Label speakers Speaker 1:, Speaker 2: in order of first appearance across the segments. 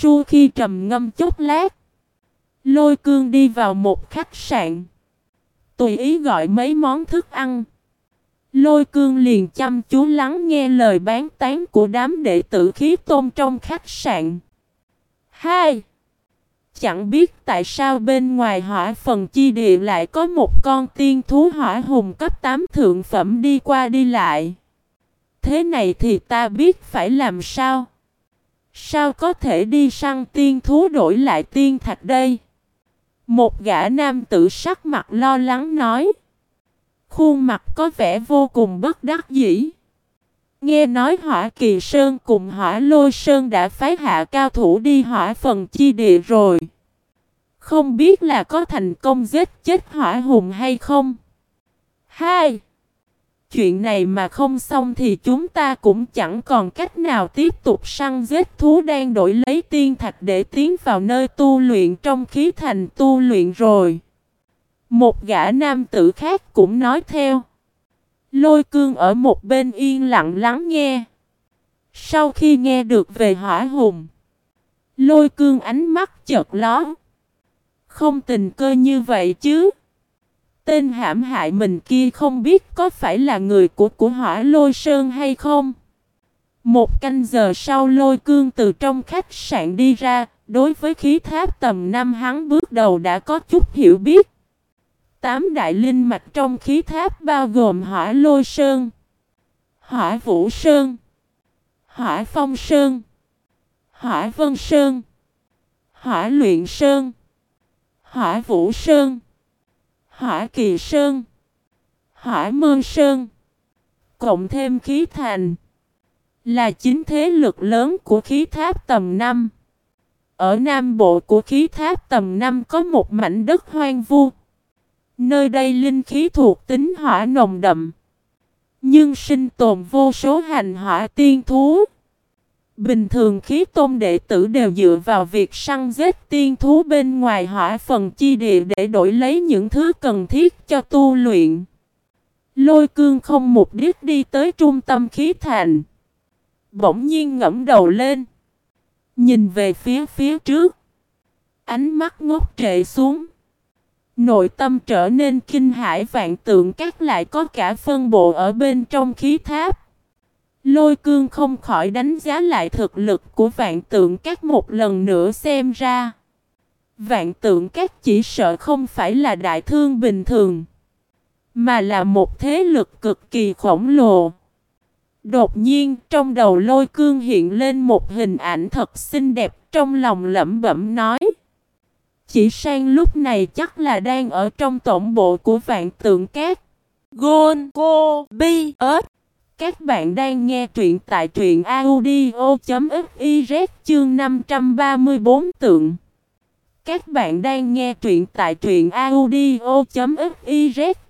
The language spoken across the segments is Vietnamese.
Speaker 1: Su khi trầm ngâm chốc lát. Lôi cương đi vào một khách sạn. Tùy ý gọi mấy món thức ăn. Lôi cương liền chăm chú lắng nghe lời bán tán của đám đệ tử khí tôn trong khách sạn. hai, Chẳng biết tại sao bên ngoài hỏa phần chi địa lại có một con tiên thú hỏa hùng cấp 8 thượng phẩm đi qua đi lại. Thế này thì ta biết phải làm sao? Sao có thể đi săn tiên thú đổi lại tiên thạch đây? Một gã nam tử sắc mặt lo lắng nói. Khuôn mặt có vẻ vô cùng bất đắc dĩ. Nghe nói hỏa kỳ sơn cùng hỏa lôi sơn đã phái hạ cao thủ đi hỏa phần chi địa rồi. Không biết là có thành công giết chết hỏa hùng hay không? Hai chuyện này mà không xong thì chúng ta cũng chẳng còn cách nào tiếp tục săn giết thú đang đổi lấy tiên thạch để tiến vào nơi tu luyện trong khí thành tu luyện rồi. Một gã nam tử khác cũng nói theo. Lôi cương ở một bên yên lặng lắng nghe. Sau khi nghe được về hỏa hùng, lôi cương ánh mắt chợt ló. Không tình cơ như vậy chứ. Tên hãm hại mình kia không biết có phải là người của của hỏa lôi sơn hay không. Một canh giờ sau lôi cương từ trong khách sạn đi ra, đối với khí tháp tầm năm hắn bước đầu đã có chút hiểu biết. Tám đại linh mạch trong khí tháp bao gồm hỏa lôi sơn, hỏa vũ sơn, hỏa phong sơn, hỏa vân sơn, hỏa luyện sơn, hỏa vũ sơn. Hỏa Kỳ Sơn, Hỏa Mơ Sơn, cộng thêm khí thành, là chính thế lực lớn của khí tháp tầm 5. Ở nam bộ của khí tháp tầm 5 có một mảnh đất hoang vu. Nơi đây linh khí thuộc tính hỏa nồng đậm. Nhưng sinh tồn vô số hành hỏa tiên thú. Bình thường khí tôn đệ tử đều dựa vào việc săn giết tiên thú bên ngoài hỏa phần chi địa để đổi lấy những thứ cần thiết cho tu luyện. Lôi cương không mục đích đi tới trung tâm khí thành. Bỗng nhiên ngẫm đầu lên. Nhìn về phía phía trước. Ánh mắt ngốc trệ xuống. Nội tâm trở nên kinh hãi vạn tượng các lại có cả phân bộ ở bên trong khí tháp. Lôi cương không khỏi đánh giá lại thực lực của vạn tượng các một lần nữa xem ra. Vạn tượng các chỉ sợ không phải là đại thương bình thường. Mà là một thế lực cực kỳ khổng lồ. Đột nhiên trong đầu lôi cương hiện lên một hình ảnh thật xinh đẹp trong lòng lẩm bẩm nói. Chỉ sang lúc này chắc là đang ở trong tổng bộ của vạn tượng cát. Gôn, cô, bi, ớt. Các bạn đang nghe truyện tại truyện audio.fiz chương 534 tượng. Các bạn đang nghe truyện tại truyện audio.fiz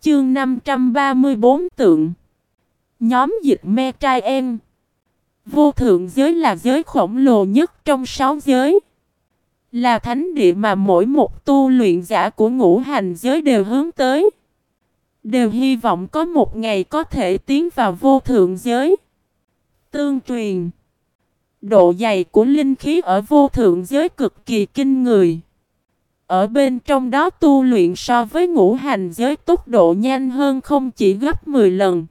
Speaker 1: chương 534 tượng. Nhóm dịch me trai em. Vô thượng giới là giới khổng lồ nhất trong sáu giới. Là thánh địa mà mỗi một tu luyện giả của ngũ hành giới đều hướng tới. Đều hy vọng có một ngày có thể tiến vào vô thượng giới. Tương truyền, Độ dày của linh khí ở vô thượng giới cực kỳ kinh người. Ở bên trong đó tu luyện so với ngũ hành giới tốc độ nhanh hơn không chỉ gấp 10 lần.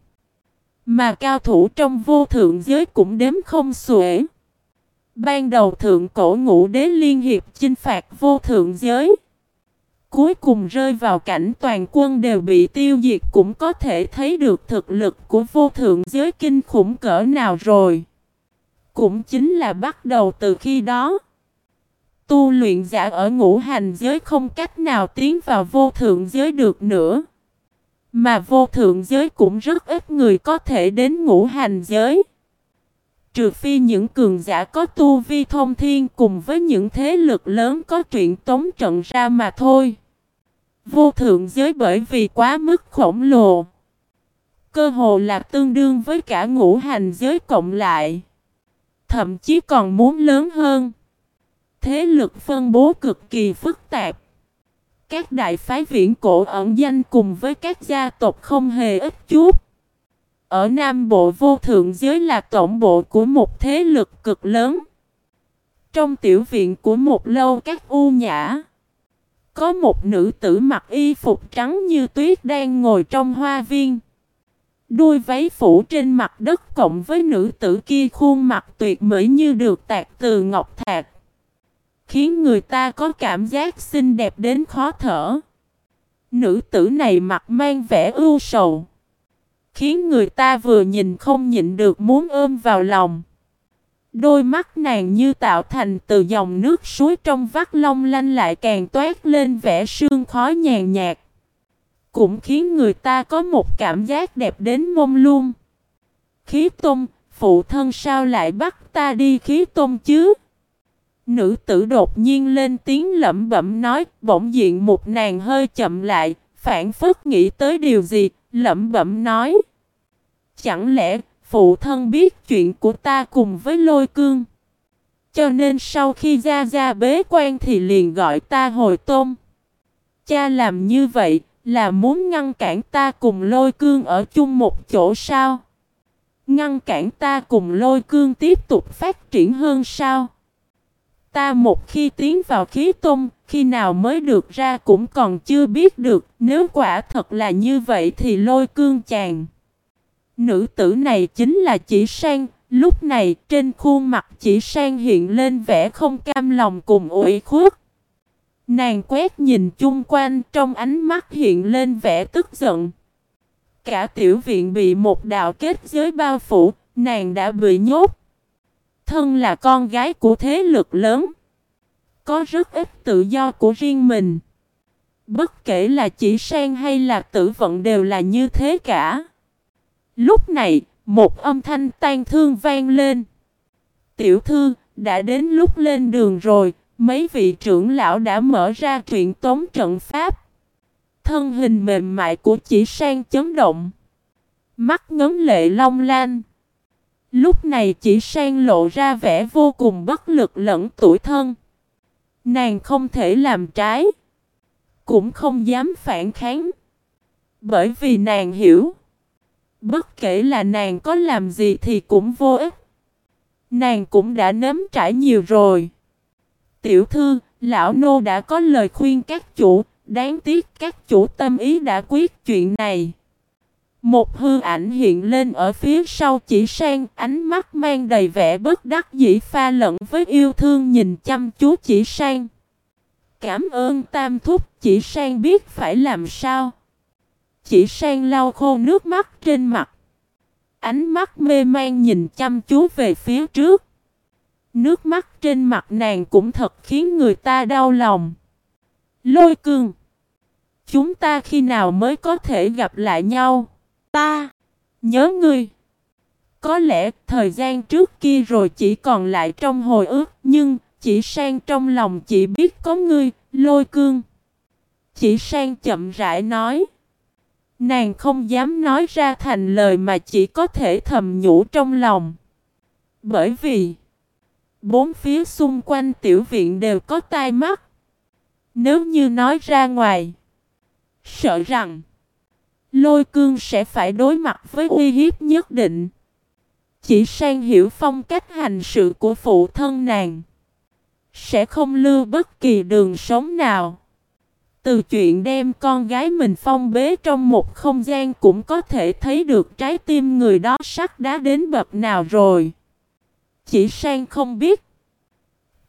Speaker 1: Mà cao thủ trong vô thượng giới cũng đếm không xuể. Ban đầu thượng cổ ngũ đế liên hiệp chinh phạt vô thượng giới. Cuối cùng rơi vào cảnh toàn quân đều bị tiêu diệt cũng có thể thấy được thực lực của vô thượng giới kinh khủng cỡ nào rồi. Cũng chính là bắt đầu từ khi đó. Tu luyện giả ở ngũ hành giới không cách nào tiến vào vô thượng giới được nữa. Mà vô thượng giới cũng rất ít người có thể đến ngũ hành giới. Trừ phi những cường giả có tu vi thông thiên cùng với những thế lực lớn có chuyện tống trận ra mà thôi. Vô thượng giới bởi vì quá mức khổng lồ. Cơ hồ là tương đương với cả ngũ hành giới cộng lại. Thậm chí còn muốn lớn hơn. Thế lực phân bố cực kỳ phức tạp. Các đại phái viễn cổ ẩn danh cùng với các gia tộc không hề ít chút. Ở Nam Bộ vô thượng giới là tổng bộ của một thế lực cực lớn. Trong tiểu viện của một lâu các u nhã, có một nữ tử mặc y phục trắng như tuyết đang ngồi trong hoa viên. Đuôi váy phủ trên mặt đất cộng với nữ tử kia khuôn mặt tuyệt mỹ như được tạc từ ngọc thạch. Khiến người ta có cảm giác xinh đẹp đến khó thở. Nữ tử này mặt mang vẻ ưu sầu. Khiến người ta vừa nhìn không nhịn được muốn ôm vào lòng. Đôi mắt nàng như tạo thành từ dòng nước suối trong vắt long lanh lại càng toát lên vẻ sương khói nhàn nhạt. Cũng khiến người ta có một cảm giác đẹp đến mông luôn. Khí tôn, phụ thân sao lại bắt ta đi khí tôn chứ? Nữ tử đột nhiên lên tiếng lẩm bẩm nói, bỗng diện một nàng hơi chậm lại, phản phất nghĩ tới điều gì, lẩm bẩm nói. Chẳng lẽ phụ thân biết chuyện của ta cùng với lôi cương? Cho nên sau khi ra ra bế quan thì liền gọi ta hồi tôm. Cha làm như vậy là muốn ngăn cản ta cùng lôi cương ở chung một chỗ sao? Ngăn cản ta cùng lôi cương tiếp tục phát triển hơn sao? Ta một khi tiến vào khí tôn, khi nào mới được ra cũng còn chưa biết được, nếu quả thật là như vậy thì lôi cương chàng. Nữ tử này chính là chỉ sang, lúc này trên khuôn mặt chỉ sang hiện lên vẻ không cam lòng cùng ủy khuất. Nàng quét nhìn chung quanh trong ánh mắt hiện lên vẻ tức giận. Cả tiểu viện bị một đạo kết giới bao phủ, nàng đã bị nhốt. Thân là con gái của thế lực lớn. Có rất ít tự do của riêng mình. Bất kể là chỉ sang hay là tử vận đều là như thế cả. Lúc này, một âm thanh tan thương vang lên. Tiểu thư, đã đến lúc lên đường rồi, mấy vị trưởng lão đã mở ra truyện tống trận pháp. Thân hình mềm mại của chỉ sang chấn động. Mắt ngấn lệ long lan. Lúc này chỉ sang lộ ra vẻ vô cùng bất lực lẫn tuổi thân. Nàng không thể làm trái. Cũng không dám phản kháng. Bởi vì nàng hiểu. Bất kể là nàng có làm gì thì cũng vô ích. Nàng cũng đã nếm trải nhiều rồi. Tiểu thư, lão nô đã có lời khuyên các chủ, đáng tiếc các chủ tâm ý đã quyết chuyện này. Một hư ảnh hiện lên ở phía sau chỉ sang, ánh mắt mang đầy vẻ bất đắc dĩ pha lẫn với yêu thương nhìn chăm chú chỉ sang. Cảm ơn tam thúc, chỉ sang biết phải làm sao. Chỉ sang lau khô nước mắt trên mặt. Ánh mắt mê man nhìn chăm chú về phía trước. Nước mắt trên mặt nàng cũng thật khiến người ta đau lòng. Lôi cương. Chúng ta khi nào mới có thể gặp lại nhau? Ta. Nhớ ngươi. Có lẽ thời gian trước kia rồi chỉ còn lại trong hồi ức. Nhưng chỉ sang trong lòng chỉ biết có ngươi, lôi cương. Chỉ sang chậm rãi nói. Nàng không dám nói ra thành lời mà chỉ có thể thầm nhủ trong lòng. Bởi vì bốn phía xung quanh tiểu viện đều có tai mắt. Nếu như nói ra ngoài, sợ rằng lôi cương sẽ phải đối mặt với uy hiếp nhất định. Chỉ sang hiểu phong cách hành sự của phụ thân nàng. Sẽ không lưu bất kỳ đường sống nào. Từ chuyện đem con gái mình phong bế trong một không gian cũng có thể thấy được trái tim người đó sắc đá đến bậc nào rồi. Chỉ sang không biết.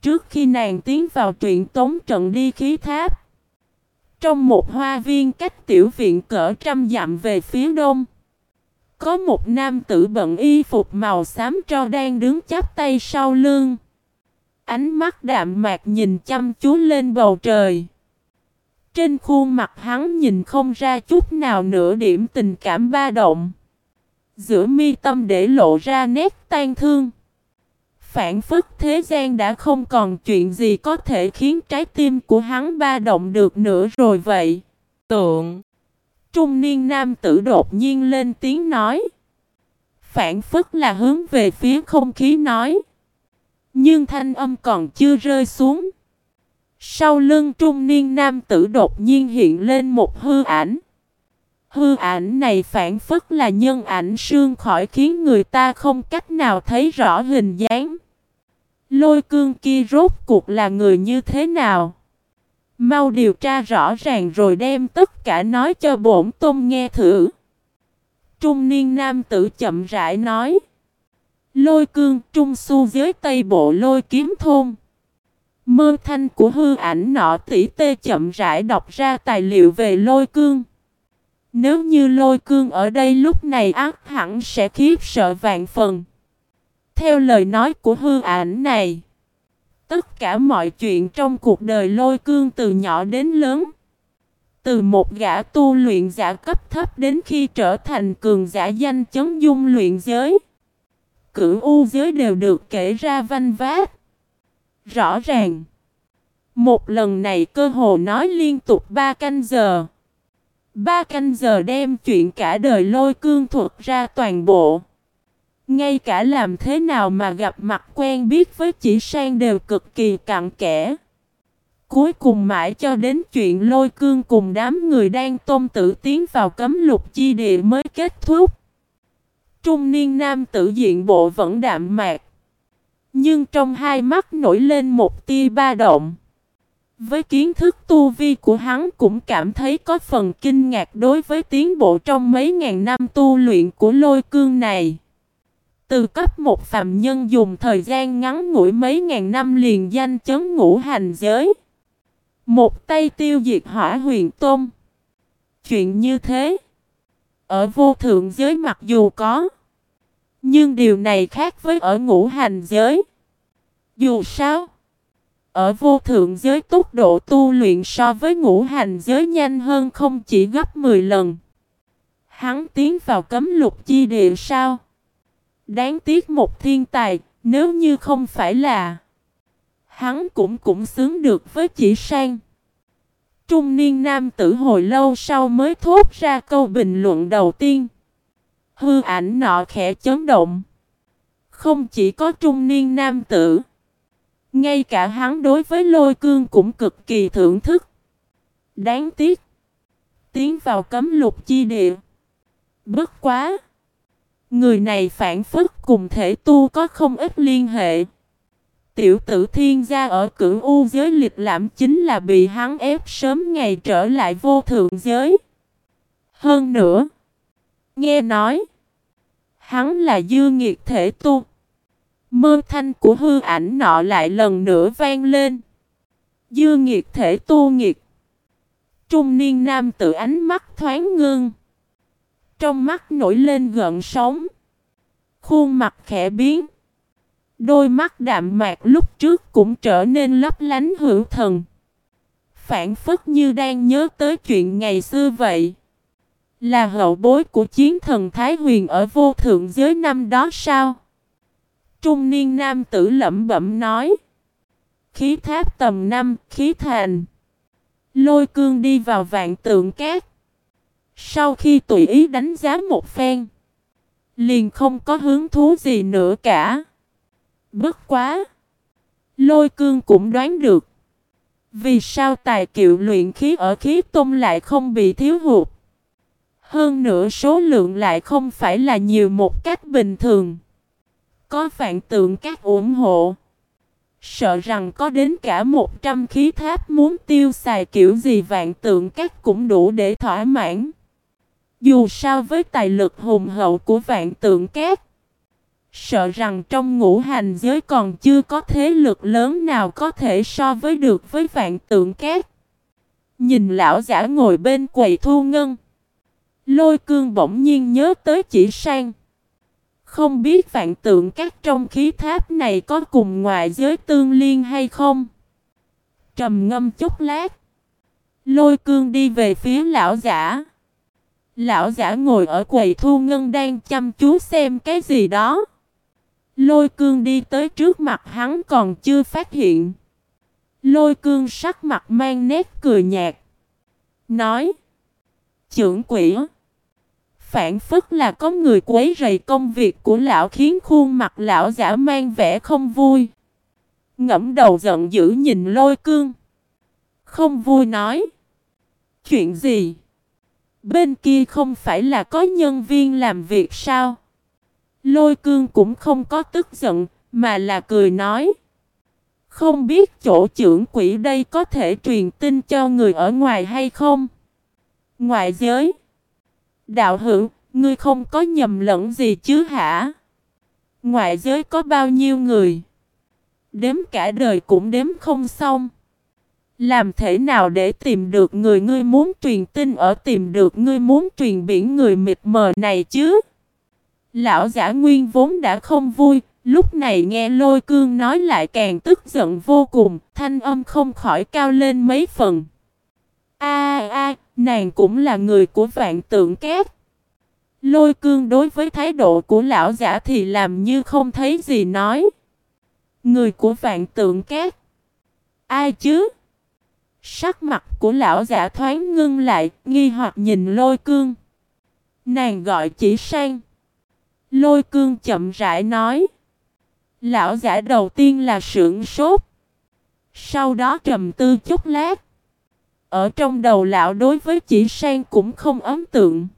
Speaker 1: Trước khi nàng tiến vào truyện tống trận đi khí tháp. Trong một hoa viên cách tiểu viện cỡ trăm dặm về phía đông. Có một nam tử bận y phục màu xám cho đang đứng chắp tay sau lưng. Ánh mắt đạm mạc nhìn chăm chú lên bầu trời. Trên khuôn mặt hắn nhìn không ra chút nào nửa điểm tình cảm ba động. Giữa mi tâm để lộ ra nét tan thương. Phản phức thế gian đã không còn chuyện gì có thể khiến trái tim của hắn ba động được nữa rồi vậy. Tượng. Trung niên nam tử đột nhiên lên tiếng nói. Phản phức là hướng về phía không khí nói. Nhưng thanh âm còn chưa rơi xuống. Sau lưng trung niên nam tử đột nhiên hiện lên một hư ảnh. Hư ảnh này phản phất là nhân ảnh sương khỏi khiến người ta không cách nào thấy rõ hình dáng. Lôi cương kia rốt cuộc là người như thế nào? Mau điều tra rõ ràng rồi đem tất cả nói cho bổn tôn nghe thử. Trung niên nam tử chậm rãi nói. Lôi cương trung su dưới tây bộ lôi kiếm thôn. Mơ thanh của hư ảnh nọ tỷ tê chậm rãi đọc ra tài liệu về lôi cương. Nếu như lôi cương ở đây lúc này ác hẳn sẽ khiếp sợ vạn phần. Theo lời nói của hư ảnh này, tất cả mọi chuyện trong cuộc đời lôi cương từ nhỏ đến lớn, từ một gã tu luyện giả cấp thấp đến khi trở thành cường giả danh chấn dung luyện giới, cửu u giới đều được kể ra vanh vát. Rõ ràng, một lần này cơ hồ nói liên tục ba canh giờ. Ba canh giờ đem chuyện cả đời lôi cương thuật ra toàn bộ. Ngay cả làm thế nào mà gặp mặt quen biết với chỉ sang đều cực kỳ cặn kẽ. Cuối cùng mãi cho đến chuyện lôi cương cùng đám người đang tôn tử tiến vào cấm lục chi địa mới kết thúc. Trung niên nam tử diện bộ vẫn đạm mạc. Nhưng trong hai mắt nổi lên một tia ba động. Với kiến thức tu vi của hắn cũng cảm thấy có phần kinh ngạc đối với tiến bộ trong mấy ngàn năm tu luyện của lôi cương này. Từ cấp một phạm nhân dùng thời gian ngắn ngủi mấy ngàn năm liền danh chấn ngũ hành giới. Một tay tiêu diệt hỏa huyền tôm Chuyện như thế. Ở vô thượng giới mặc dù có. Nhưng điều này khác với ở ngũ hành giới. Dù sao. Ở vô thượng giới tốc độ tu luyện so với ngũ hành giới nhanh hơn không chỉ gấp 10 lần. Hắn tiến vào cấm lục chi địa sao? Đáng tiếc một thiên tài, nếu như không phải là Hắn cũng cũng xứng được với chỉ sang Trung niên nam tử hồi lâu sau mới thốt ra câu bình luận đầu tiên Hư ảnh nọ khẽ chấn động Không chỉ có trung niên nam tử, ngay cả hắn đối với lôi cương cũng cực kỳ thưởng thức. Đáng tiếc. Tiến vào cấm lục chi địa. Bất quá. Người này phản phức cùng thể tu có không ít liên hệ. Tiểu tử thiên gia ở cửu u giới lịch lãm chính là bị hắn ép sớm ngày trở lại vô thượng giới. Hơn nữa. Nghe nói. Hắn là dư nghiệt thể tu. Mơ thanh của hư ảnh nọ lại lần nữa vang lên. Dư nghiệt thể tu nghiệt. Trung niên nam tự ánh mắt thoáng ngưng. Trong mắt nổi lên gợn sóng. Khuôn mặt khẽ biến. Đôi mắt đạm mạc lúc trước cũng trở nên lấp lánh hữu thần. Phản phất như đang nhớ tới chuyện ngày xưa vậy. Là hậu bối của chiến thần Thái Huyền ở vô thượng giới năm đó sao? Trung niên nam tử lẩm bẩm nói. Khí tháp tầm năm, khí thành. Lôi cương đi vào vạn tượng cát. Sau khi tùy ý đánh giá một phen. Liền không có hứng thú gì nữa cả. Bất quá. Lôi cương cũng đoán được. Vì sao tài kiệu luyện khí ở khí tôn lại không bị thiếu hụt. Hơn nữa số lượng lại không phải là nhiều một cách bình thường. Có vạn tượng các ủng hộ. Sợ rằng có đến cả 100 khí tháp muốn tiêu xài kiểu gì vạn tượng các cũng đủ để thỏa mãn. Dù sao với tài lực hùng hậu của vạn tượng các. Sợ rằng trong ngũ hành giới còn chưa có thế lực lớn nào có thể so với được với vạn tượng các. Nhìn lão giả ngồi bên quầy thu ngân. Lôi cương bỗng nhiên nhớ tới chỉ sang. Không biết vạn tượng các trong khí tháp này có cùng ngoại giới tương liên hay không? Trầm ngâm chút lát. Lôi cương đi về phía lão giả. Lão giả ngồi ở quầy thu ngân đang chăm chú xem cái gì đó. Lôi cương đi tới trước mặt hắn còn chưa phát hiện. Lôi cương sắc mặt mang nét cười nhạt. Nói. Trưởng quỷ phản phức là có người quấy rầy công việc của lão khiến khuôn mặt lão giả mang vẻ không vui. Ngẫm đầu giận dữ nhìn lôi cương. Không vui nói. Chuyện gì? Bên kia không phải là có nhân viên làm việc sao? Lôi cương cũng không có tức giận, mà là cười nói. Không biết chỗ trưởng quỷ đây có thể truyền tin cho người ở ngoài hay không? Ngoại giới. Đạo hữu, ngươi không có nhầm lẫn gì chứ hả? Ngoại giới có bao nhiêu người? Đếm cả đời cũng đếm không xong. Làm thế nào để tìm được người ngươi muốn truyền tin ở tìm được ngươi muốn truyền biển người mịt mờ này chứ? Lão giả nguyên vốn đã không vui, lúc này nghe lôi cương nói lại càng tức giận vô cùng, thanh âm không khỏi cao lên mấy phần. A a, nàng cũng là người của vạn tượng kép Lôi cương đối với thái độ của lão giả thì làm như không thấy gì nói. Người của vạn tượng kép Ai chứ? Sắc mặt của lão giả thoáng ngưng lại, nghi hoặc nhìn lôi cương. Nàng gọi chỉ sang. Lôi cương chậm rãi nói. Lão giả đầu tiên là sưởng sốt. Sau đó trầm tư chút lát. Ở trong đầu lão đối với chỉ sang cũng không ấn tượng.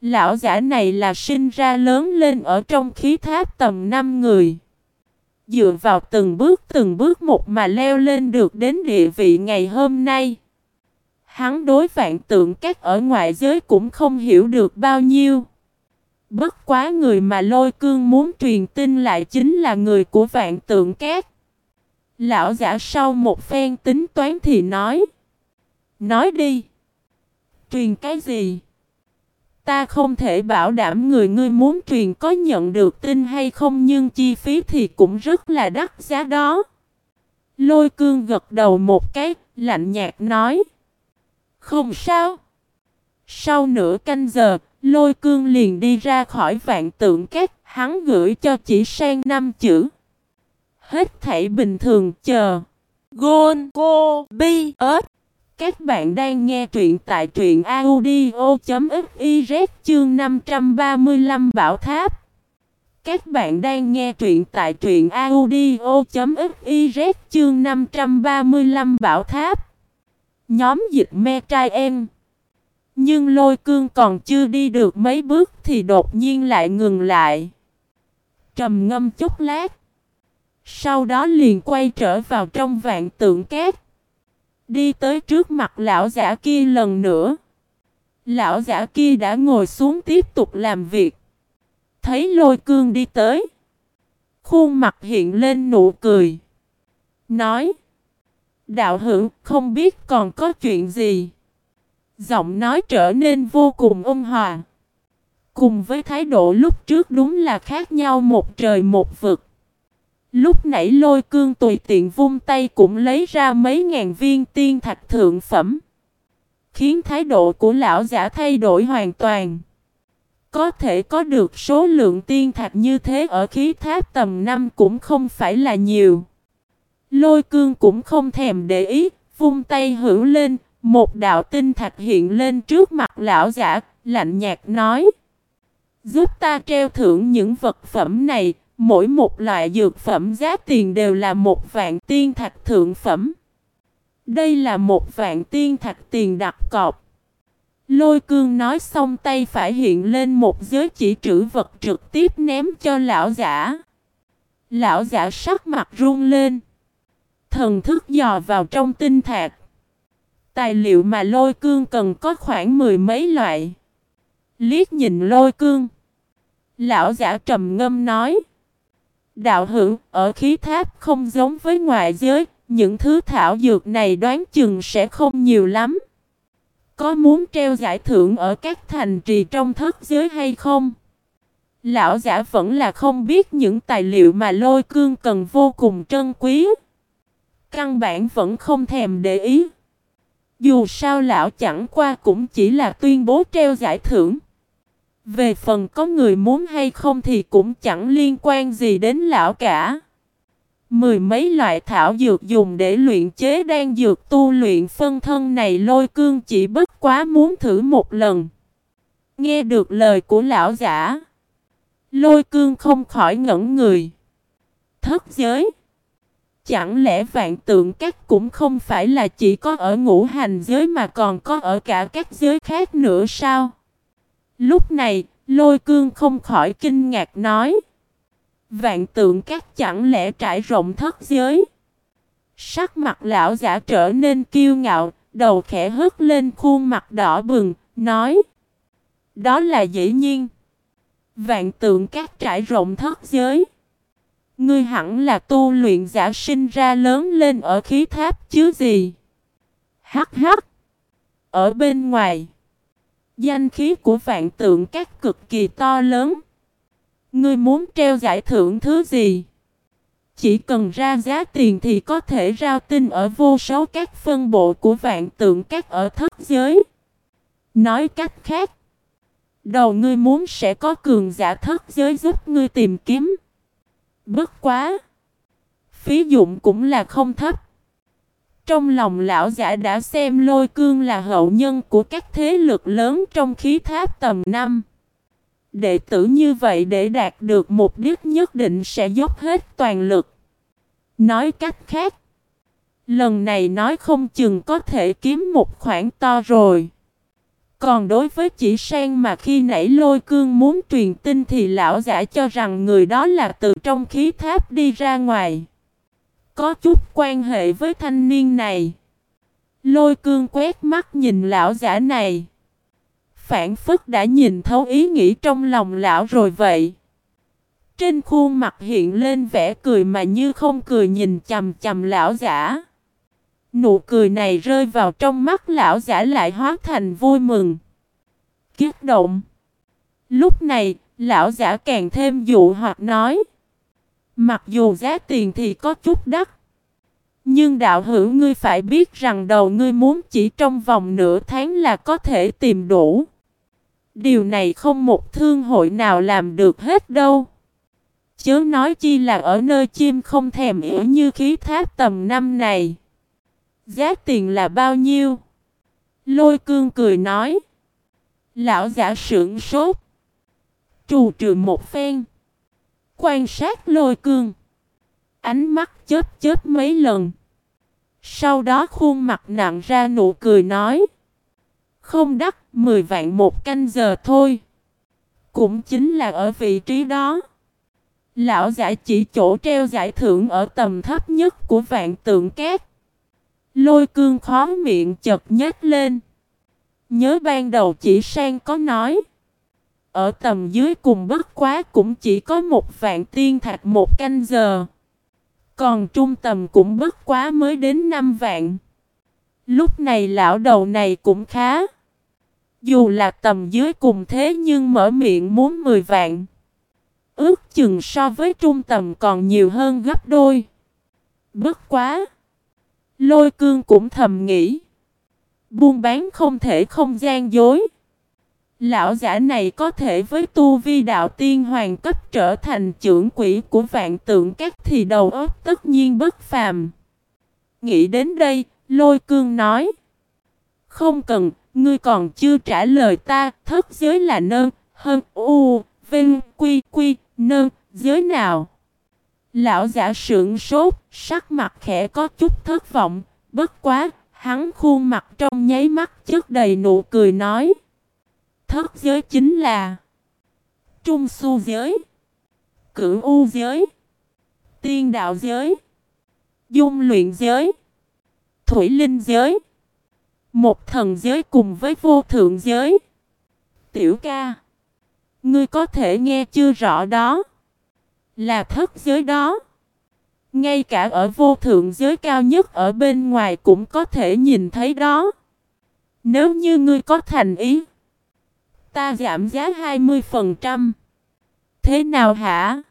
Speaker 1: Lão giả này là sinh ra lớn lên ở trong khí tháp tầm 5 người. Dựa vào từng bước từng bước một mà leo lên được đến địa vị ngày hôm nay. Hắn đối vạn tượng các ở ngoại giới cũng không hiểu được bao nhiêu. Bất quá người mà lôi cương muốn truyền tin lại chính là người của vạn tượng các. Lão giả sau một phen tính toán thì nói. Nói đi. Truyền cái gì? Ta không thể bảo đảm người ngươi muốn truyền có nhận được tin hay không nhưng chi phí thì cũng rất là đắt giá đó. Lôi cương gật đầu một cái, lạnh nhạt nói. Không sao. Sau nửa canh giờ, lôi cương liền đi ra khỏi vạn tượng két, hắn gửi cho chỉ sang năm chữ. Hết thảy bình thường chờ. Gôn, cô, bi, ớt. Các bạn đang nghe truyện tại truyện audio.fiz chương 535 Bảo Tháp. Các bạn đang nghe truyện tại truyện audio.fiz chương 535 Bảo Tháp. Nhóm dịch me trai em. Nhưng lôi cương còn chưa đi được mấy bước thì đột nhiên lại ngừng lại. Trầm ngâm chút lát. Sau đó liền quay trở vào trong vạn tượng cát. Đi tới trước mặt lão giả kia lần nữa. Lão giả kia đã ngồi xuống tiếp tục làm việc. Thấy lôi cương đi tới. Khuôn mặt hiện lên nụ cười. Nói. Đạo hữu, không biết còn có chuyện gì. Giọng nói trở nên vô cùng ôn hòa. Cùng với thái độ lúc trước đúng là khác nhau một trời một vực. Lúc nãy lôi cương tùy tiện vung tay cũng lấy ra mấy ngàn viên tiên thạch thượng phẩm. Khiến thái độ của lão giả thay đổi hoàn toàn. Có thể có được số lượng tiên thạch như thế ở khí tháp tầm 5 cũng không phải là nhiều. Lôi cương cũng không thèm để ý, vung tay hữu lên, một đạo tinh thạch hiện lên trước mặt lão giả, lạnh nhạt nói. Giúp ta treo thưởng những vật phẩm này, Mỗi một loại dược phẩm giá tiền đều là một vạn tiên thạch thượng phẩm. Đây là một vạn tiên thạch tiền đặt cọc. Lôi cương nói xong tay phải hiện lên một giới chỉ trữ vật trực tiếp ném cho lão giả. Lão giả sắc mặt run lên. Thần thức dò vào trong tinh thạch. Tài liệu mà lôi cương cần có khoảng mười mấy loại. Liếc nhìn lôi cương. Lão giả trầm ngâm nói. Đạo hữu, ở khí tháp không giống với ngoại giới, những thứ thảo dược này đoán chừng sẽ không nhiều lắm. Có muốn treo giải thưởng ở các thành trì trong thất giới hay không? Lão giả vẫn là không biết những tài liệu mà lôi cương cần vô cùng trân quý. Căn bản vẫn không thèm để ý. Dù sao lão chẳng qua cũng chỉ là tuyên bố treo giải thưởng. Về phần có người muốn hay không thì cũng chẳng liên quan gì đến lão cả. Mười mấy loại thảo dược dùng để luyện chế đan dược tu luyện phân thân này lôi cương chỉ bất quá muốn thử một lần. Nghe được lời của lão giả. Lôi cương không khỏi ngẩn người. Thất giới. Chẳng lẽ vạn tượng các cũng không phải là chỉ có ở ngũ hành giới mà còn có ở cả các giới khác nữa sao? Lúc này, lôi cương không khỏi kinh ngạc nói. Vạn tượng các chẳng lẽ trải rộng thất giới. Sắc mặt lão giả trở nên kiêu ngạo, đầu khẽ hất lên khuôn mặt đỏ bừng, nói Đó là dĩ nhiên. Vạn tượng các trải rộng thất giới. Ngươi hẳn là tu luyện giả sinh ra lớn lên ở khí tháp chứ gì. Hắc hắc. Ở bên ngoài. Danh khí của vạn tượng các cực kỳ to lớn. Ngươi muốn treo giải thưởng thứ gì? Chỉ cần ra giá tiền thì có thể rao tin ở vô số các phân bộ của vạn tượng các ở thất giới. Nói cách khác, đầu ngươi muốn sẽ có cường giả thất giới giúp ngươi tìm kiếm. Bất quá! Phí dụng cũng là không thấp. Trong lòng lão giả đã xem lôi cương là hậu nhân của các thế lực lớn trong khí tháp tầm năm. Đệ tử như vậy để đạt được mục đích nhất định sẽ dốc hết toàn lực. Nói cách khác, lần này nói không chừng có thể kiếm một khoản to rồi. Còn đối với chỉ sang mà khi nãy lôi cương muốn truyền tin thì lão giả cho rằng người đó là từ trong khí tháp đi ra ngoài. Có chút quan hệ với thanh niên này. Lôi cương quét mắt nhìn lão giả này. Phản phức đã nhìn thấu ý nghĩ trong lòng lão rồi vậy. Trên khuôn mặt hiện lên vẻ cười mà như không cười nhìn chầm chầm lão giả. Nụ cười này rơi vào trong mắt lão giả lại hóa thành vui mừng. Kiết động. Lúc này, lão giả càng thêm dụ hoặc nói. Mặc dù giá tiền thì có chút đắt. Nhưng đạo hữu ngươi phải biết rằng đầu ngươi muốn chỉ trong vòng nửa tháng là có thể tìm đủ. Điều này không một thương hội nào làm được hết đâu. Chớ nói chi là ở nơi chim không thèm ỉa như khí tháp tầm năm này. Giá tiền là bao nhiêu? Lôi cương cười nói. Lão giả sưởng sốt. Trù trừ một phen. Quan sát lôi cương. Ánh mắt chớp chớp mấy lần. Sau đó khuôn mặt nặng ra nụ cười nói. Không đắt, 10 vạn một canh giờ thôi. Cũng chính là ở vị trí đó. Lão giả chỉ chỗ treo giải thưởng ở tầm thấp nhất của vạn tượng cát. Lôi cương khó miệng chật nhét lên. Nhớ ban đầu chỉ sang có nói. Ở tầm dưới cùng bất quá cũng chỉ có một vạn tiên thạch một canh giờ. Còn trung tầm cũng bất quá mới đến năm vạn. Lúc này lão đầu này cũng khá. Dù là tầm dưới cùng thế nhưng mở miệng muốn 10 vạn. Ước chừng so với trung tầm còn nhiều hơn gấp đôi. Bất quá. Lôi cương cũng thầm nghĩ. Buôn bán không thể không gian dối. Lão giả này có thể với tu vi đạo tiên hoàng cấp trở thành trưởng quỷ của vạn tượng các thì đầu óc tất nhiên bất phàm. Nghĩ đến đây, lôi cương nói. Không cần, ngươi còn chưa trả lời ta, thất giới là nơn, hơn, u, vinh, quy, quy, nơn, giới nào? Lão giả sượng sốt, sắc mặt khẽ có chút thất vọng, bất quá, hắn khuôn mặt trong nháy mắt chất đầy nụ cười nói. Thất giới chính là Trung su giới, Cửu u giới, Tiên đạo giới, Dung luyện giới, Thủy linh giới, Một thần giới cùng với vô thượng giới. Tiểu ca, Ngươi có thể nghe chưa rõ đó? Là thất giới đó. Ngay cả ở vô thượng giới cao nhất ở bên ngoài cũng có thể nhìn thấy đó. Nếu như ngươi có thành ý Ta giảm giá 20%. Thế nào hả?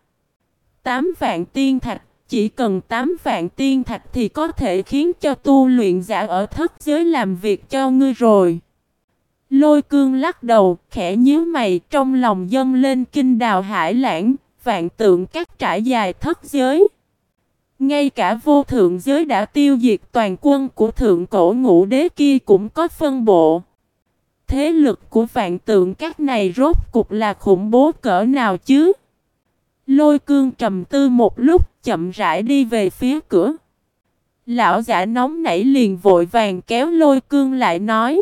Speaker 1: 8 vạn tiên thạch, chỉ cần 8 vạn tiên thạch thì có thể khiến cho tu luyện giả ở thất giới làm việc cho ngươi rồi. Lôi cương lắc đầu, khẽ nhíu mày trong lòng dâng lên kinh đào hải lãng, vạn tượng các trải dài thất giới. Ngay cả vô thượng giới đã tiêu diệt toàn quân của thượng cổ ngũ đế kia cũng có phân bộ. Thế lực của vạn tượng các này rốt cục là khủng bố cỡ nào chứ? Lôi cương trầm tư một lúc chậm rãi đi về phía cửa. Lão giả nóng nảy liền vội vàng kéo lôi cương lại nói.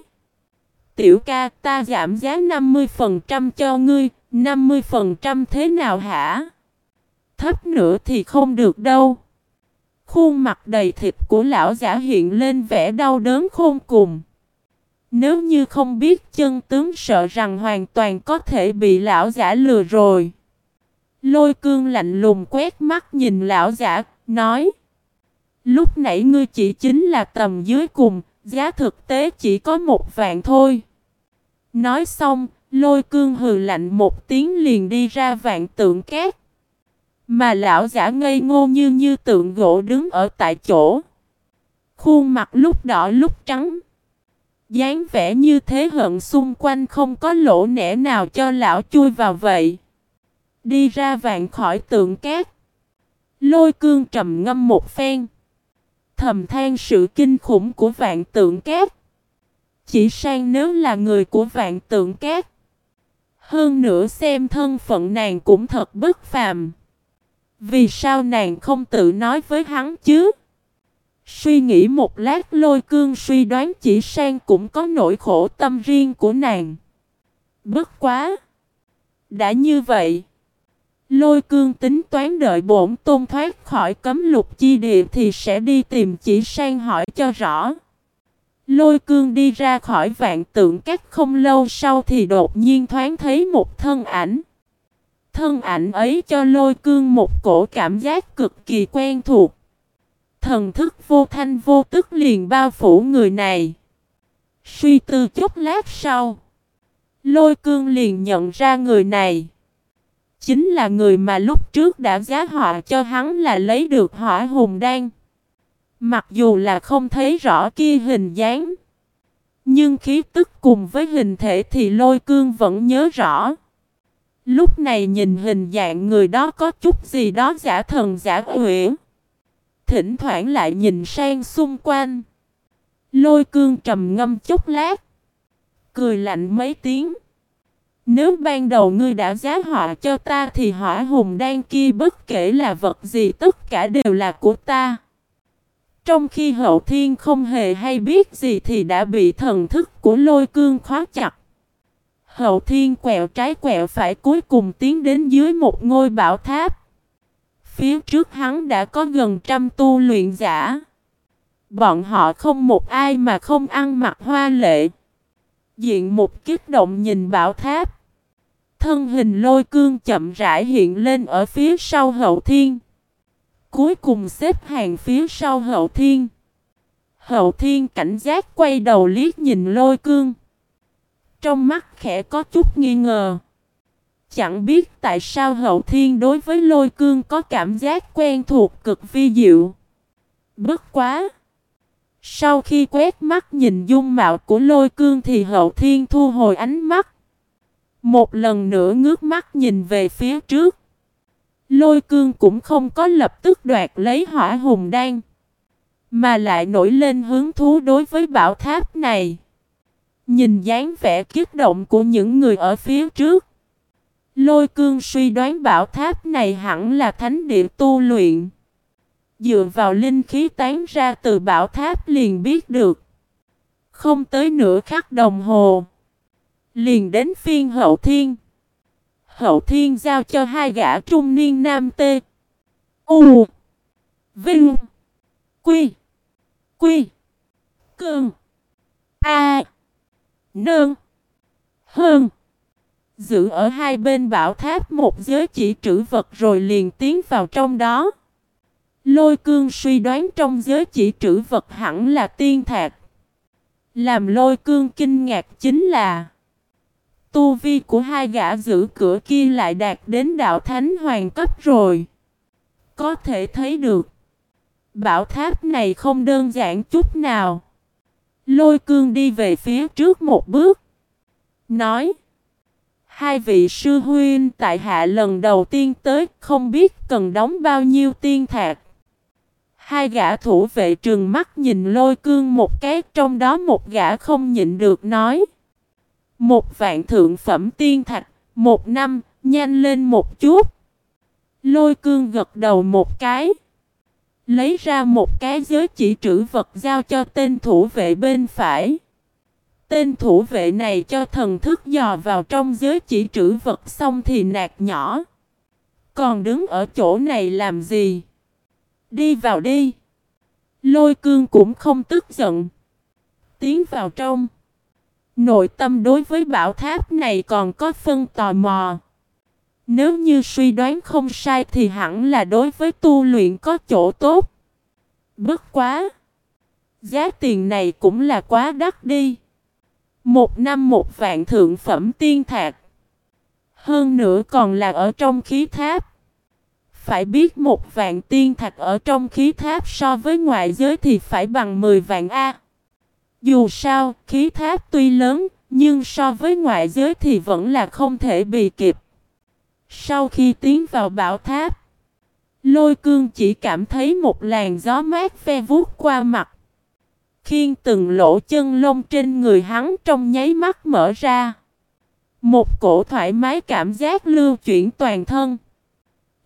Speaker 1: Tiểu ca ta giảm giá 50% cho ngươi, 50% thế nào hả? Thấp nữa thì không được đâu. Khuôn mặt đầy thịt của lão giả hiện lên vẻ đau đớn khôn cùng. Nếu như không biết chân tướng sợ rằng hoàn toàn có thể bị lão giả lừa rồi. Lôi cương lạnh lùng quét mắt nhìn lão giả, nói. Lúc nãy ngươi chỉ chính là tầm dưới cùng, giá thực tế chỉ có một vạn thôi. Nói xong, lôi cương hừ lạnh một tiếng liền đi ra vạn tượng két. Mà lão giả ngây ngô như như tượng gỗ đứng ở tại chỗ. Khuôn mặt lúc đỏ lúc trắng dáng vẻ như thế hận xung quanh không có lỗ nẻ nào cho lão chui vào vậy. Đi ra vạn khỏi tượng cát. Lôi cương trầm ngâm một phen. Thầm than sự kinh khủng của vạn tượng cát. Chỉ sang nếu là người của vạn tượng cát. Hơn nữa xem thân phận nàng cũng thật bất phàm. Vì sao nàng không tự nói với hắn chứ? Suy nghĩ một lát lôi cương suy đoán chỉ sang cũng có nỗi khổ tâm riêng của nàng. Bất quá! Đã như vậy, lôi cương tính toán đợi bổn tôn thoát khỏi cấm lục chi địa thì sẽ đi tìm chỉ sang hỏi cho rõ. Lôi cương đi ra khỏi vạn tượng các không lâu sau thì đột nhiên thoáng thấy một thân ảnh. Thân ảnh ấy cho lôi cương một cổ cảm giác cực kỳ quen thuộc. Thần thức vô thanh vô tức liền bao phủ người này. Suy tư chút lát sau. Lôi cương liền nhận ra người này. Chính là người mà lúc trước đã giá họa cho hắn là lấy được hỏa hùng đan. Mặc dù là không thấy rõ kia hình dáng. Nhưng khí tức cùng với hình thể thì lôi cương vẫn nhớ rõ. Lúc này nhìn hình dạng người đó có chút gì đó giả thần giả uyển thỉnh thoảng lại nhìn sang xung quanh. Lôi cương trầm ngâm chút lát. Cười lạnh mấy tiếng. Nếu ban đầu ngươi đã giá họa cho ta thì hỏa hùng đan kia bất kể là vật gì tất cả đều là của ta. Trong khi hậu thiên không hề hay biết gì thì đã bị thần thức của lôi cương khóa chặt. Hậu thiên quẹo trái quẹo phải cuối cùng tiến đến dưới một ngôi bảo tháp. Phía trước hắn đã có gần trăm tu luyện giả. Bọn họ không một ai mà không ăn mặc hoa lệ. Diện một kích động nhìn bảo tháp. Thân hình lôi cương chậm rãi hiện lên ở phía sau hậu thiên. Cuối cùng xếp hàng phía sau hậu thiên. Hậu thiên cảnh giác quay đầu liếc nhìn lôi cương. Trong mắt khẽ có chút nghi ngờ. Chẳng biết tại sao hậu thiên đối với lôi cương có cảm giác quen thuộc cực vi diệu. Bất quá! Sau khi quét mắt nhìn dung mạo của lôi cương thì hậu thiên thu hồi ánh mắt. Một lần nữa ngước mắt nhìn về phía trước. Lôi cương cũng không có lập tức đoạt lấy hỏa hùng đan. Mà lại nổi lên hứng thú đối với bảo tháp này. Nhìn dáng vẻ kiết động của những người ở phía trước. Lôi cương suy đoán bảo tháp này hẳn là thánh địa tu luyện. Dựa vào linh khí tán ra từ bảo tháp liền biết được. Không tới nửa khắc đồng hồ. Liền đến phiên hậu thiên. Hậu thiên giao cho hai gã trung niên nam tê. U. Vinh. Quy. Quy. Cương. A. Nương. Hơn. Giữ ở hai bên bảo tháp một giới chỉ trữ vật rồi liền tiến vào trong đó. Lôi cương suy đoán trong giới chỉ trữ vật hẳn là tiên thạc. Làm lôi cương kinh ngạc chính là, Tu vi của hai gã giữ cửa kia lại đạt đến đạo thánh hoàng cấp rồi. Có thể thấy được. Bảo tháp này không đơn giản chút nào. Lôi cương đi về phía trước một bước. Nói. Hai vị sư huynh tại hạ lần đầu tiên tới không biết cần đóng bao nhiêu tiên thạc. Hai gã thủ vệ trường mắt nhìn lôi cương một cái trong đó một gã không nhịn được nói. Một vạn thượng phẩm tiên thạch, một năm, nhanh lên một chút. Lôi cương gật đầu một cái. Lấy ra một cái giới chỉ trữ vật giao cho tên thủ vệ bên phải. Tên thủ vệ này cho thần thức dò vào trong giới chỉ trữ vật xong thì nạt nhỏ. Còn đứng ở chỗ này làm gì? Đi vào đi. Lôi cương cũng không tức giận. Tiến vào trong. Nội tâm đối với bảo tháp này còn có phân tò mò. Nếu như suy đoán không sai thì hẳn là đối với tu luyện có chỗ tốt. Bất quá. Giá tiền này cũng là quá đắt đi. Một năm một vạn thượng phẩm tiên thạc. Hơn nữa còn là ở trong khí tháp. Phải biết một vạn tiên thạch ở trong khí tháp so với ngoại giới thì phải bằng 10 vạn A. Dù sao, khí tháp tuy lớn, nhưng so với ngoại giới thì vẫn là không thể bị kịp. Sau khi tiến vào bảo tháp, lôi cương chỉ cảm thấy một làn gió mát ve vuốt qua mặt. Khiên từng lỗ chân lông trên người hắn trong nháy mắt mở ra. Một cổ thoải mái cảm giác lưu chuyển toàn thân.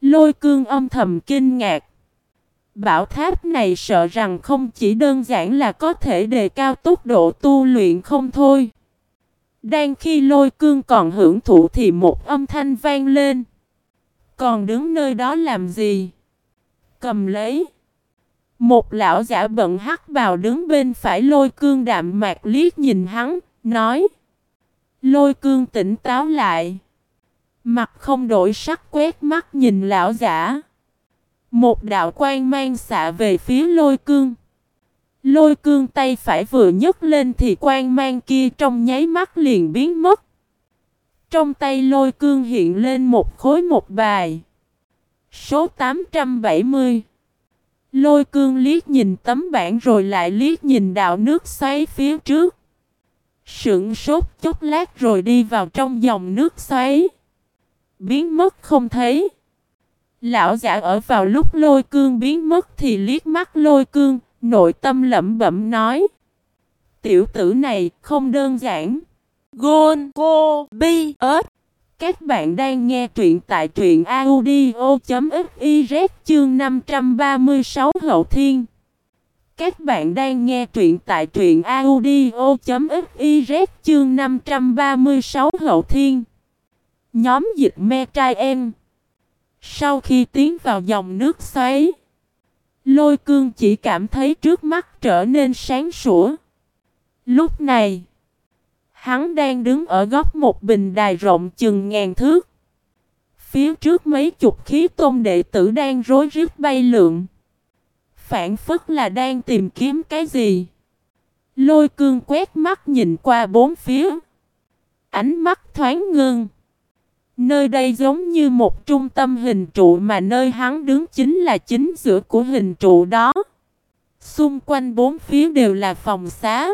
Speaker 1: Lôi cương âm thầm kinh ngạc. Bảo tháp này sợ rằng không chỉ đơn giản là có thể đề cao tốc độ tu luyện không thôi. Đang khi lôi cương còn hưởng thụ thì một âm thanh vang lên. Còn đứng nơi đó làm gì? Cầm lấy. Một lão giả bận hắc bào đứng bên phải lôi cương đạm mạc liếc nhìn hắn, nói. Lôi cương tỉnh táo lại. Mặt không đổi sắc quét mắt nhìn lão giả. Một đạo quan mang xạ về phía lôi cương. Lôi cương tay phải vừa nhấc lên thì quan mang kia trong nháy mắt liền biến mất. Trong tay lôi cương hiện lên một khối một bài. Số 870 Lôi cương liếc nhìn tấm bảng rồi lại liếc nhìn đạo nước xoáy phía trước. Sững sốt chốc lát rồi đi vào trong dòng nước xoáy. Biến mất không thấy. Lão giả ở vào lúc lôi cương biến mất thì liếc mắt lôi cương, nội tâm lẩm bẩm nói. Tiểu tử này không đơn giản. Gôn, cô, bi, ớt. Các bạn đang nghe truyện tại truyện audio.fiz chương 536 Hậu Thiên. Các bạn đang nghe truyện tại truyện audio.fiz chương 536 Hậu Thiên. Nhóm dịch me trai em. Sau khi tiến vào dòng nước xoáy, lôi cương chỉ cảm thấy trước mắt trở nên sáng sủa. Lúc này, hắn đang đứng ở góc một bình đài rộng chừng ngàn thước. Phía trước mấy chục khí tôn đệ tử đang rối rít bay lượn. Phản phất là đang tìm kiếm cái gì. Lôi cương quét mắt nhìn qua bốn phía. Ánh mắt thoáng ngưng. Nơi đây giống như một trung tâm hình trụ mà nơi hắn đứng chính là chính giữa của hình trụ đó. Xung quanh bốn phía đều là phòng xá.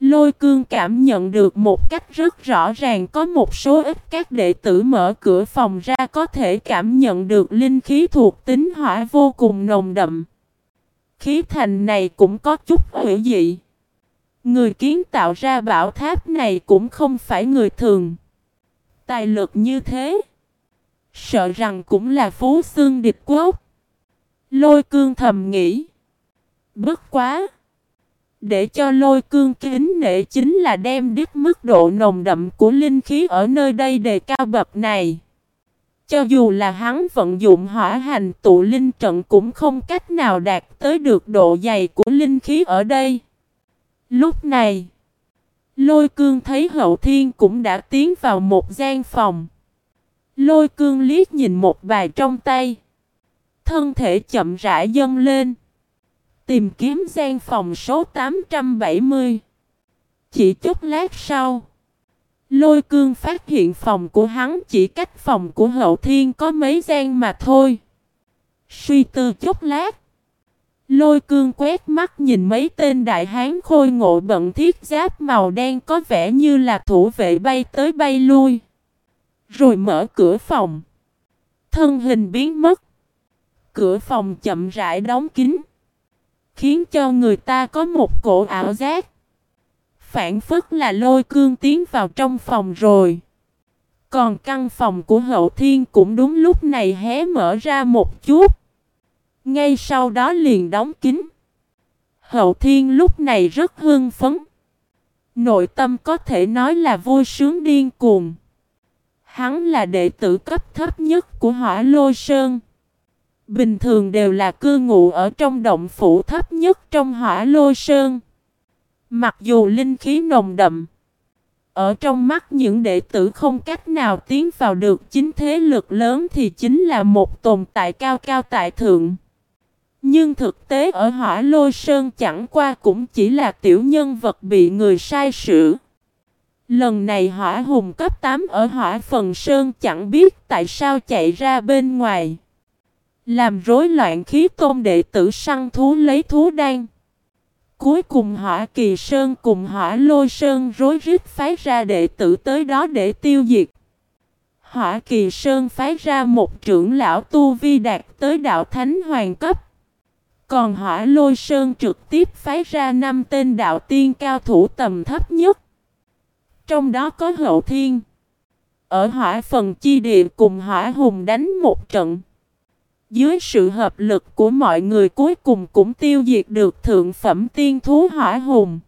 Speaker 1: Lôi cương cảm nhận được một cách rất rõ ràng có một số ít các đệ tử mở cửa phòng ra có thể cảm nhận được linh khí thuộc tính hỏa vô cùng nồng đậm. Khí thành này cũng có chút hữu dị. Người kiến tạo ra bảo tháp này cũng không phải người thường. Tài lực như thế. Sợ rằng cũng là phú xương địch quốc. Lôi cương thầm nghĩ. Bất quá. Để cho lôi cương kính nể chính là đem đích mức độ nồng đậm của linh khí ở nơi đây đề cao bậc này. Cho dù là hắn vận dụng hỏa hành tụ linh trận cũng không cách nào đạt tới được độ dày của linh khí ở đây. Lúc này, lôi cương thấy hậu thiên cũng đã tiến vào một gian phòng. Lôi cương liếc nhìn một bài trong tay. Thân thể chậm rãi dâng lên. Tìm kiếm gian phòng số 870. Chỉ chút lát sau. Lôi cương phát hiện phòng của hắn chỉ cách phòng của hậu thiên có mấy gian mà thôi. Suy tư chút lát. Lôi cương quét mắt nhìn mấy tên đại hán khôi ngộ bận thiết giáp màu đen có vẻ như là thủ vệ bay tới bay lui. Rồi mở cửa phòng. Thân hình biến mất. Cửa phòng chậm rãi đóng kín. Khiến cho người ta có một cổ ảo giác. Phản phức là lôi cương tiến vào trong phòng rồi. Còn căn phòng của hậu thiên cũng đúng lúc này hé mở ra một chút. Ngay sau đó liền đóng kín. Hậu thiên lúc này rất hưng phấn. Nội tâm có thể nói là vui sướng điên cuồng. Hắn là đệ tử cấp thấp nhất của hỏa lôi sơn. Bình thường đều là cư ngụ ở trong động phủ thấp nhất trong hỏa lô sơn. Mặc dù linh khí nồng đậm, ở trong mắt những đệ tử không cách nào tiến vào được chính thế lực lớn thì chính là một tồn tại cao cao tại thượng. Nhưng thực tế ở hỏa lô sơn chẳng qua cũng chỉ là tiểu nhân vật bị người sai sử. Lần này hỏa hùng cấp 8 ở hỏa phần sơn chẳng biết tại sao chạy ra bên ngoài. Làm rối loạn khí tôn đệ tử săn thú lấy thú đan. Cuối cùng hỏa kỳ sơn cùng hỏa lôi sơn rối rít phái ra đệ tử tới đó để tiêu diệt. Hỏa kỳ sơn phái ra một trưởng lão tu vi đạt tới đạo thánh hoàng cấp. Còn hỏa lôi sơn trực tiếp phái ra năm tên đạo tiên cao thủ tầm thấp nhất. Trong đó có hậu thiên. Ở hỏa phần chi địa cùng hỏa hùng đánh một trận. Dưới sự hợp lực của mọi người cuối cùng cũng tiêu diệt được thượng phẩm tiên thú hỏa hùng.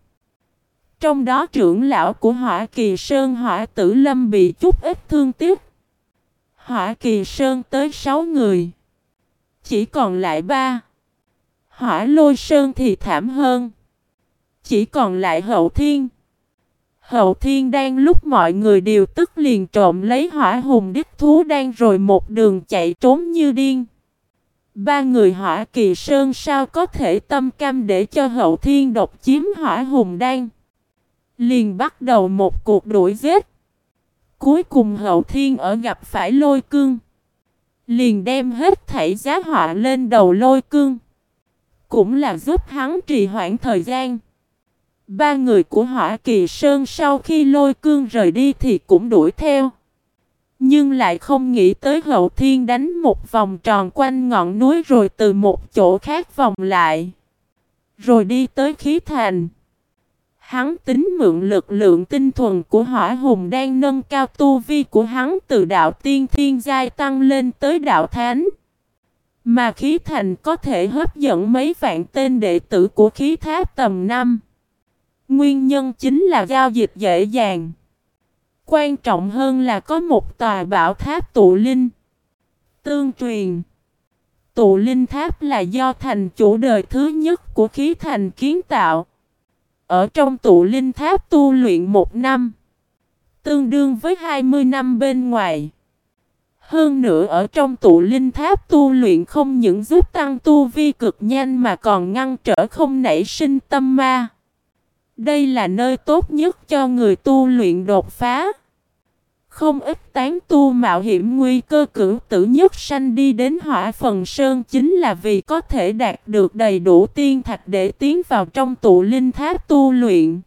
Speaker 1: Trong đó trưởng lão của hỏa kỳ sơn hỏa tử lâm bị chút ít thương tiếc. Hỏa kỳ sơn tới 6 người. Chỉ còn lại ba. Hỏa lôi sơn thì thảm hơn. Chỉ còn lại hậu thiên. Hậu thiên đang lúc mọi người đều tức liền trộm lấy hỏa hùng đích thú đang rồi một đường chạy trốn như điên. Ba người hỏa kỳ sơn sao có thể tâm cam để cho hậu thiên độc chiếm hỏa hùng đan. Liền bắt đầu một cuộc đuổi giết. Cuối cùng hậu thiên ở gặp phải lôi cương. Liền đem hết thảy giá họa lên đầu lôi cương. Cũng là giúp hắn trì hoãn thời gian. Ba người của hỏa kỳ sơn sau khi lôi cương rời đi thì cũng đuổi theo. Nhưng lại không nghĩ tới hậu thiên đánh một vòng tròn quanh ngọn núi rồi từ một chỗ khác vòng lại. Rồi đi tới khí thành. Hắn tính mượn lực lượng tinh thuần của hỏa hùng đang nâng cao tu vi của hắn từ đạo tiên thiên giai tăng lên tới đạo thánh. Mà khí thành có thể hấp dẫn mấy vạn tên đệ tử của khí tháp tầm năm. Nguyên nhân chính là giao dịch dễ dàng. Quan trọng hơn là có một tòa bảo tháp tụ linh. Tương truyền, Tụ linh tháp là do thành chủ đời thứ nhất của khí thành kiến tạo. Ở trong tụ linh tháp tu luyện một năm. Tương đương với 20 năm bên ngoài. Hơn nữa ở trong tụ linh tháp tu luyện không những giúp tăng tu vi cực nhanh mà còn ngăn trở không nảy sinh tâm ma. Đây là nơi tốt nhất cho người tu luyện đột phá. Không ít tán tu mạo hiểm nguy cơ cử tử nhất sanh đi đến hỏa phần sơn chính là vì có thể đạt được đầy đủ tiên thạch để tiến vào trong tụ linh tháp tu luyện.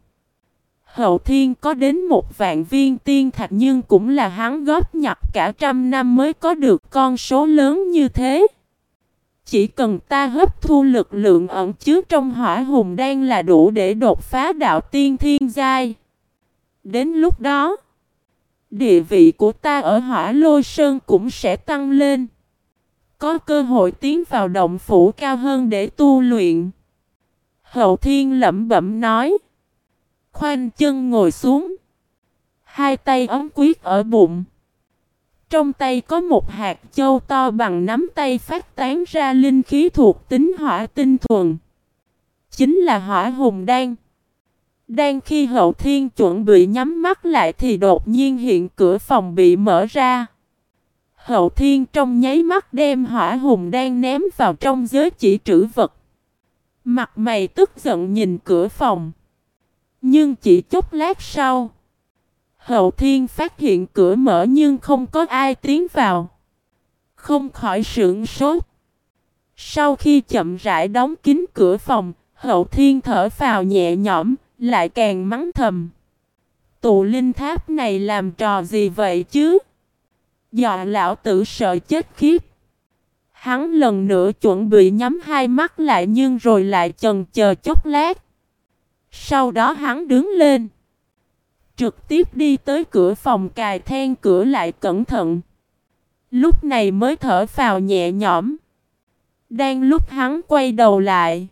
Speaker 1: Hậu thiên có đến một vạn viên tiên thạch nhưng cũng là hắn góp nhặt cả trăm năm mới có được con số lớn như thế. Chỉ cần ta hấp thu lực lượng ẩn chứa trong hỏa hùng đang là đủ để đột phá đạo tiên thiên giai. Đến lúc đó, địa vị của ta ở hỏa lôi sơn cũng sẽ tăng lên. Có cơ hội tiến vào động phủ cao hơn để tu luyện. Hậu thiên lẩm bẩm nói. Khoanh chân ngồi xuống. Hai tay ấm quyết ở bụng. Trong tay có một hạt châu to bằng nắm tay phát tán ra linh khí thuộc tính hỏa tinh thuần. Chính là hỏa hùng đan. Đang khi hậu thiên chuẩn bị nhắm mắt lại thì đột nhiên hiện cửa phòng bị mở ra. Hậu thiên trong nháy mắt đem hỏa hùng đang ném vào trong giới chỉ trữ vật. Mặt mày tức giận nhìn cửa phòng. Nhưng chỉ chút lát sau. Hậu thiên phát hiện cửa mở nhưng không có ai tiến vào. Không khỏi sưởng sốt. Sau khi chậm rãi đóng kín cửa phòng, hậu thiên thở phào nhẹ nhõm, lại càng mắng thầm. Tụ linh tháp này làm trò gì vậy chứ? Dọa lão tử sợ chết khiếp. Hắn lần nữa chuẩn bị nhắm hai mắt lại nhưng rồi lại chần chờ chốc lát. Sau đó hắn đứng lên. Trực tiếp đi tới cửa phòng cài then cửa lại cẩn thận. Lúc này mới thở vào nhẹ nhõm. Đang lúc hắn quay đầu lại.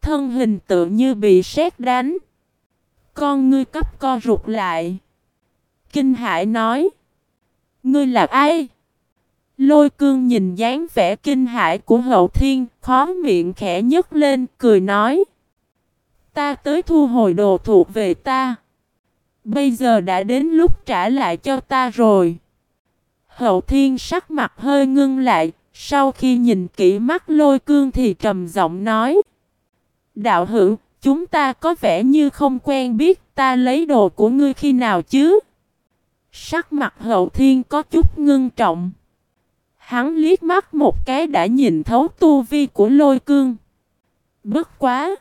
Speaker 1: Thân hình tự như bị sét đánh. Con ngươi cấp co rụt lại. Kinh hải nói. Ngươi là ai? Lôi cương nhìn dáng vẻ kinh hãi của hậu thiên, khó miệng khẽ nhấc lên, cười nói. Ta tới thu hồi đồ thuộc về ta. Bây giờ đã đến lúc trả lại cho ta rồi. Hậu thiên sắc mặt hơi ngưng lại, sau khi nhìn kỹ mắt lôi cương thì trầm giọng nói. Đạo hữu, chúng ta có vẻ như không quen biết ta lấy đồ của ngươi khi nào chứ? Sắc mặt hậu thiên có chút ngưng trọng. Hắn liếc mắt một cái đã nhìn thấu tu vi của lôi cương. Bất quá!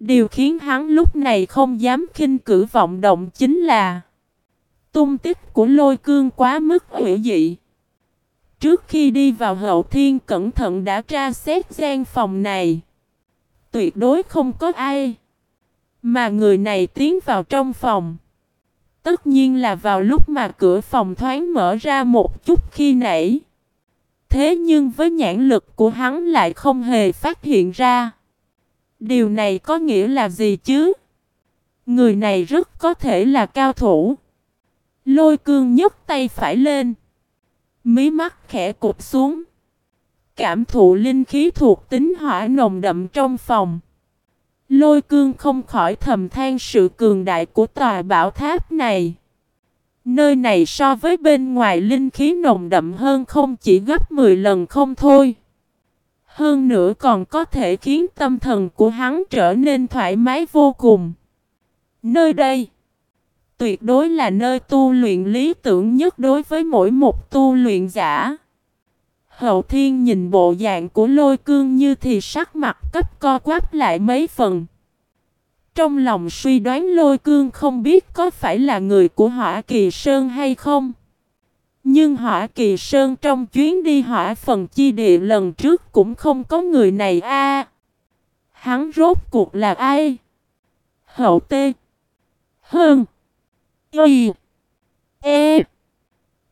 Speaker 1: Điều khiến hắn lúc này không dám khinh cử vọng động chính là Tung tích của lôi cương quá mức hữu dị. Trước khi đi vào hậu thiên, cẩn thận đã tra xét gian phòng này. Tuyệt đối không có ai Mà người này tiến vào trong phòng. Tất nhiên là vào lúc mà cửa phòng thoáng mở ra một chút khi nãy. Thế nhưng với nhãn lực của hắn lại không hề phát hiện ra. Điều này có nghĩa là gì chứ? Người này rất có thể là cao thủ. Lôi cương nhấc tay phải lên. Mí mắt khẽ cụp xuống. Cảm thụ linh khí thuộc tính hỏa nồng đậm trong phòng. Lôi cương không khỏi thầm than sự cường đại của tòa bảo tháp này. Nơi này so với bên ngoài linh khí nồng đậm hơn không chỉ gấp 10 lần không thôi. Hơn nữa còn có thể khiến tâm thần của hắn trở nên thoải mái vô cùng. Nơi đây, tuyệt đối là nơi tu luyện lý tưởng nhất đối với mỗi một tu luyện giả. Hậu thiên nhìn bộ dạng của lôi cương như thì sắc mặt cấp co quắp lại mấy phần. Trong lòng suy đoán lôi cương không biết có phải là người của hỏa kỳ sơn hay không. Nhưng hỏa kỳ sơn trong chuyến đi hỏa phần chi địa lần trước cũng không có người này a. hắn rốt cuộc là ai? Hậu tê. Hơn. Y. E.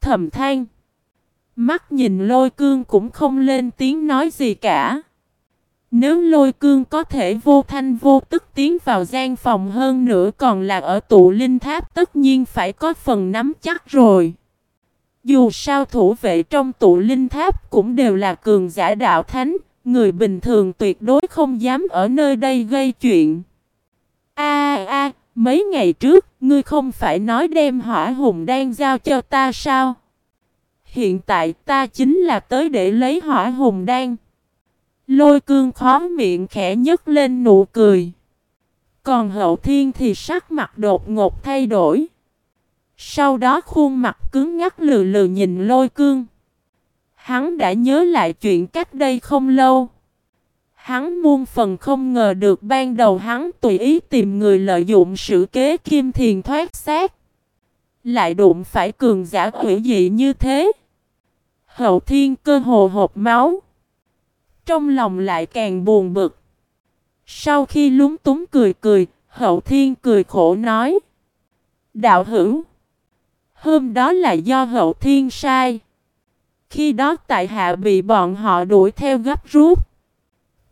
Speaker 1: Thầm than. Mắt nhìn lôi cương cũng không lên tiếng nói gì cả. Nếu lôi cương có thể vô thanh vô tức tiến vào gian phòng hơn nữa còn là ở tụ linh tháp, tất nhiên phải có phần nắm chắc rồi. Dù sao thủ vệ trong tụ linh tháp cũng đều là cường giả đạo thánh, người bình thường tuyệt đối không dám ở nơi đây gây chuyện. A a, mấy ngày trước, ngươi không phải nói đem hỏa hùng đang giao cho ta sao? Hiện tại ta chính là tới để lấy hỏa hùng đan. Lôi cương khó miệng khẽ nhấc lên nụ cười. Còn hậu thiên thì sắc mặt đột ngột thay đổi. Sau đó khuôn mặt cứng ngắc lừ lừ nhìn lôi cương. Hắn đã nhớ lại chuyện cách đây không lâu. Hắn muôn phần không ngờ được ban đầu hắn tùy ý tìm người lợi dụng sự kế kim thiền thoát xác. Lại đụng phải cường giả hủy dị như thế. Hậu thiên cơ hồ hộp máu. Trong lòng lại càng buồn bực. Sau khi lúng túng cười cười, hậu thiên cười khổ nói. Đạo hữu. Hôm đó là do hậu thiên sai. Khi đó tại hạ bị bọn họ đuổi theo gấp rút.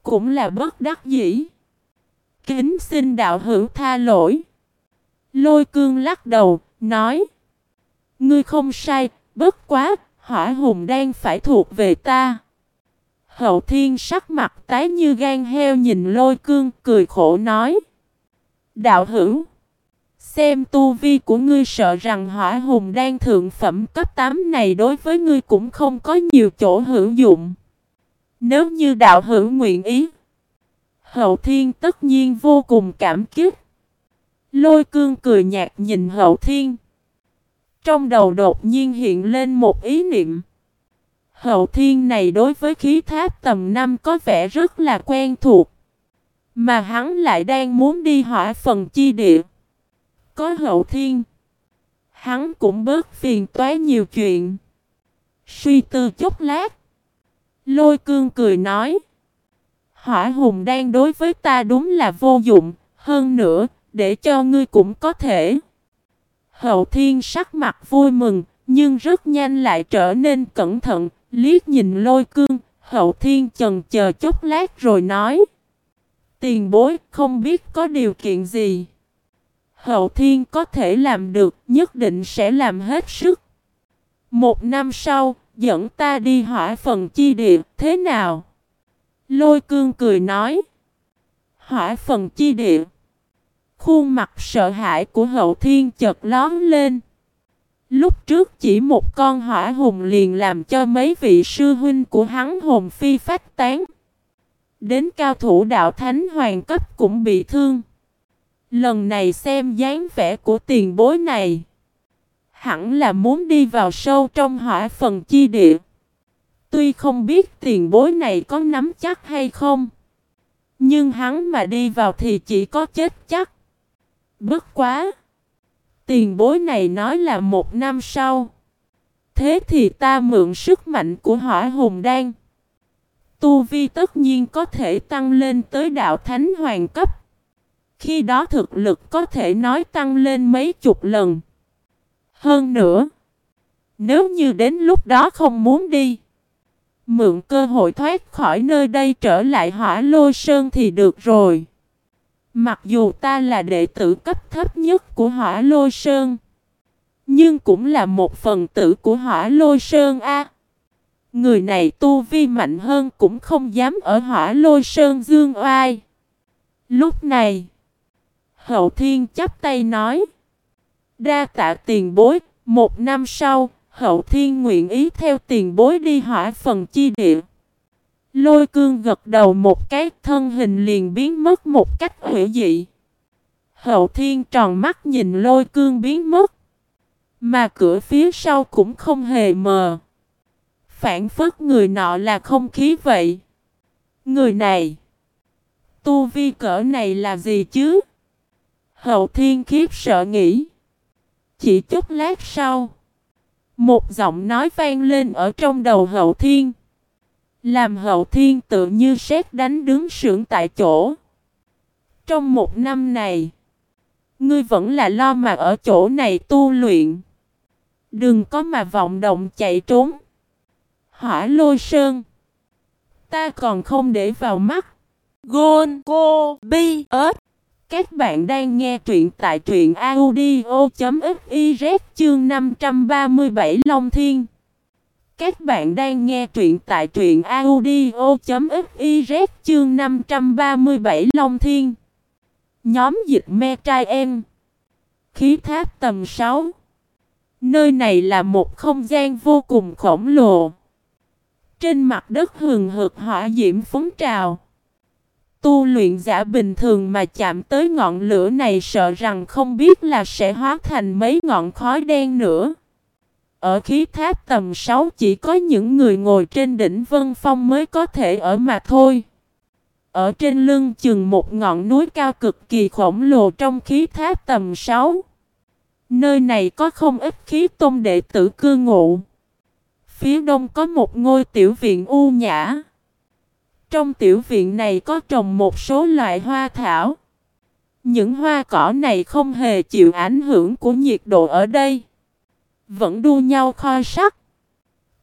Speaker 1: Cũng là bất đắc dĩ. Kính xin đạo hữu tha lỗi. Lôi cương lắc đầu, nói. Ngươi không sai, bất quá, hỏa hùng đang phải thuộc về ta. Hậu thiên sắc mặt tái như gan heo nhìn lôi cương, cười khổ nói. Đạo hữu. Xem tu vi của ngươi sợ rằng hỏa hùng đang thượng phẩm cấp 8 này đối với ngươi cũng không có nhiều chỗ hữu dụng. Nếu như đạo hữu nguyện ý, hậu thiên tất nhiên vô cùng cảm kích. Lôi cương cười nhạt nhìn hậu thiên. Trong đầu đột nhiên hiện lên một ý niệm. Hậu thiên này đối với khí tháp tầm 5 có vẻ rất là quen thuộc. Mà hắn lại đang muốn đi hỏa phần chi địa. Có hậu thiên. Hắn cũng bớt phiền toái nhiều chuyện. Suy tư chốc lát. Lôi cương cười nói. Hỏa hùng đang đối với ta đúng là vô dụng. Hơn nữa, để cho ngươi cũng có thể. Hậu thiên sắc mặt vui mừng, nhưng rất nhanh lại trở nên cẩn thận, liếc nhìn lôi cương, hậu thiên chần chờ chốc lát rồi nói. Tiền bối không biết có điều kiện gì. Hậu Thiên có thể làm được, nhất định sẽ làm hết sức. Một năm sau, Dẫn ta đi hỏa phần chi địa, thế nào? Lôi cương cười nói. Hỏa phần chi địa. Khuôn mặt sợ hãi của hậu thiên chợt lón lên. Lúc trước chỉ một con hỏa hùng liền làm cho mấy vị sư huynh của hắn hồn phi phách tán. Đến cao thủ đạo thánh hoàng cấp cũng bị thương. Lần này xem dáng vẻ của tiền bối này. Hẳn là muốn đi vào sâu trong hỏa phần chi địa. Tuy không biết tiền bối này có nắm chắc hay không. Nhưng hắn mà đi vào thì chỉ có chết chắc. Bất quá. Tiền bối này nói là một năm sau. Thế thì ta mượn sức mạnh của hỏa hùng đan. Tu vi tất nhiên có thể tăng lên tới đạo thánh hoàng cấp. Khi đó thực lực có thể nói tăng lên mấy chục lần. Hơn nữa, nếu như đến lúc đó không muốn đi, mượn cơ hội thoát khỏi nơi đây trở lại hỏa lôi sơn thì được rồi. Mặc dù ta là đệ tử cấp thấp nhất của hỏa lôi sơn, nhưng cũng là một phần tử của hỏa lôi sơn A. Người này tu vi mạnh hơn cũng không dám ở hỏa lôi sơn dương oai. Lúc này, hậu thiên chắp tay nói. Đa tạ tiền bối, một năm sau, hậu thiên nguyện ý theo tiền bối đi hỏa phần chi địa. Lôi cương gật đầu một cái thân hình liền biến mất một cách hủy dị. Hậu thiên tròn mắt nhìn lôi cương biến mất. Mà cửa phía sau cũng không hề mờ. Phản phất người nọ là không khí vậy. Người này. Tu vi cỡ này là gì chứ? Hậu thiên khiếp sợ nghĩ. Chỉ chút lát sau. Một giọng nói vang lên ở trong đầu hậu thiên. Làm hậu thiên tự như sét đánh đứng sưởng tại chỗ. Trong một năm này. Ngươi vẫn là lo mà ở chỗ này tu luyện. Đừng có mà vọng động chạy trốn. Hỏa lôi sơn. Ta còn không để vào mắt. Gôn, cô, bi ớt. Các bạn đang nghe truyện tại truyện audio.fiz chương 537 Long Thiên. Các bạn đang nghe truyện tại truyện audio.fiz chương 537 Long Thiên. Nhóm dịch me trai em. Khí tháp tầm 6. Nơi này là một không gian vô cùng khổng lồ. Trên mặt đất hừng hực hỏa diễm phóng trào. Tu luyện giả bình thường mà chạm tới ngọn lửa này sợ rằng không biết là sẽ hóa thành mấy ngọn khói đen nữa. Ở khí tháp tầm 6 chỉ có những người ngồi trên đỉnh vân phong mới có thể ở mà thôi. Ở trên lưng chừng một ngọn núi cao cực kỳ khổng lồ trong khí tháp tầm 6. Nơi này có không ít khí tôn đệ tử cư ngụ. Phía đông có một ngôi tiểu viện u nhã. Trong tiểu viện này có trồng một số loại hoa thảo. Những hoa cỏ này không hề chịu ảnh hưởng của nhiệt độ ở đây. Vẫn đua nhau kho sắc.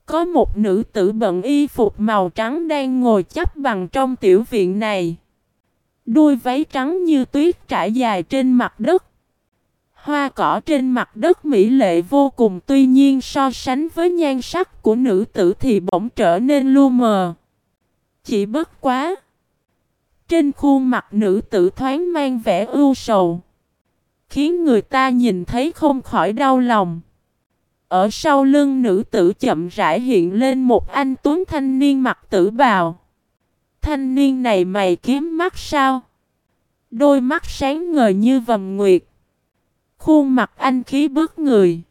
Speaker 1: Có một nữ tử bận y phục màu trắng đang ngồi chấp bằng trong tiểu viện này. Đuôi váy trắng như tuyết trải dài trên mặt đất. Hoa cỏ trên mặt đất mỹ lệ vô cùng, tuy nhiên so sánh với nhan sắc của nữ tử thì bỗng trở nên lu mờ. Chỉ bất quá. Trên khuôn mặt nữ tử thoáng mang vẻ ưu sầu. Khiến người ta nhìn thấy không khỏi đau lòng. Ở sau lưng nữ tử chậm rãi hiện lên một anh tuấn thanh niên mặc tử bào. Thanh niên này mày kiếm mắt sao? Đôi mắt sáng ngời như vầm nguyệt. Khuôn mặt anh khí bước người.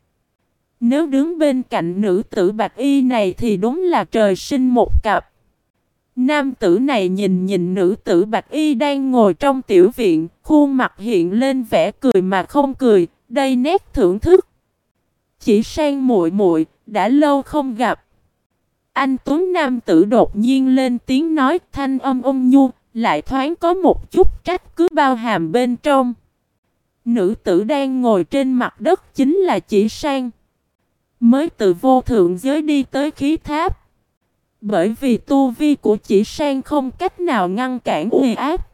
Speaker 1: Nếu đứng bên cạnh nữ tử bạch y này thì đúng là trời sinh một cặp. Nam tử này nhìn nhìn nữ tử bạch y đang ngồi trong tiểu viện, khuôn mặt hiện lên vẻ cười mà không cười, đây nét thưởng thức. Chỉ sang muội muội, đã lâu không gặp. Anh Tuấn Nam tử đột nhiên lên tiếng nói thanh âm ôm nhu, lại thoáng có một chút trách cứ bao hàm bên trong. Nữ tử đang ngồi trên mặt đất chính là chỉ sang. Mới từ vô thượng giới đi tới khí tháp. Bởi vì tu vi của chỉ sang không cách nào ngăn cản uy áp.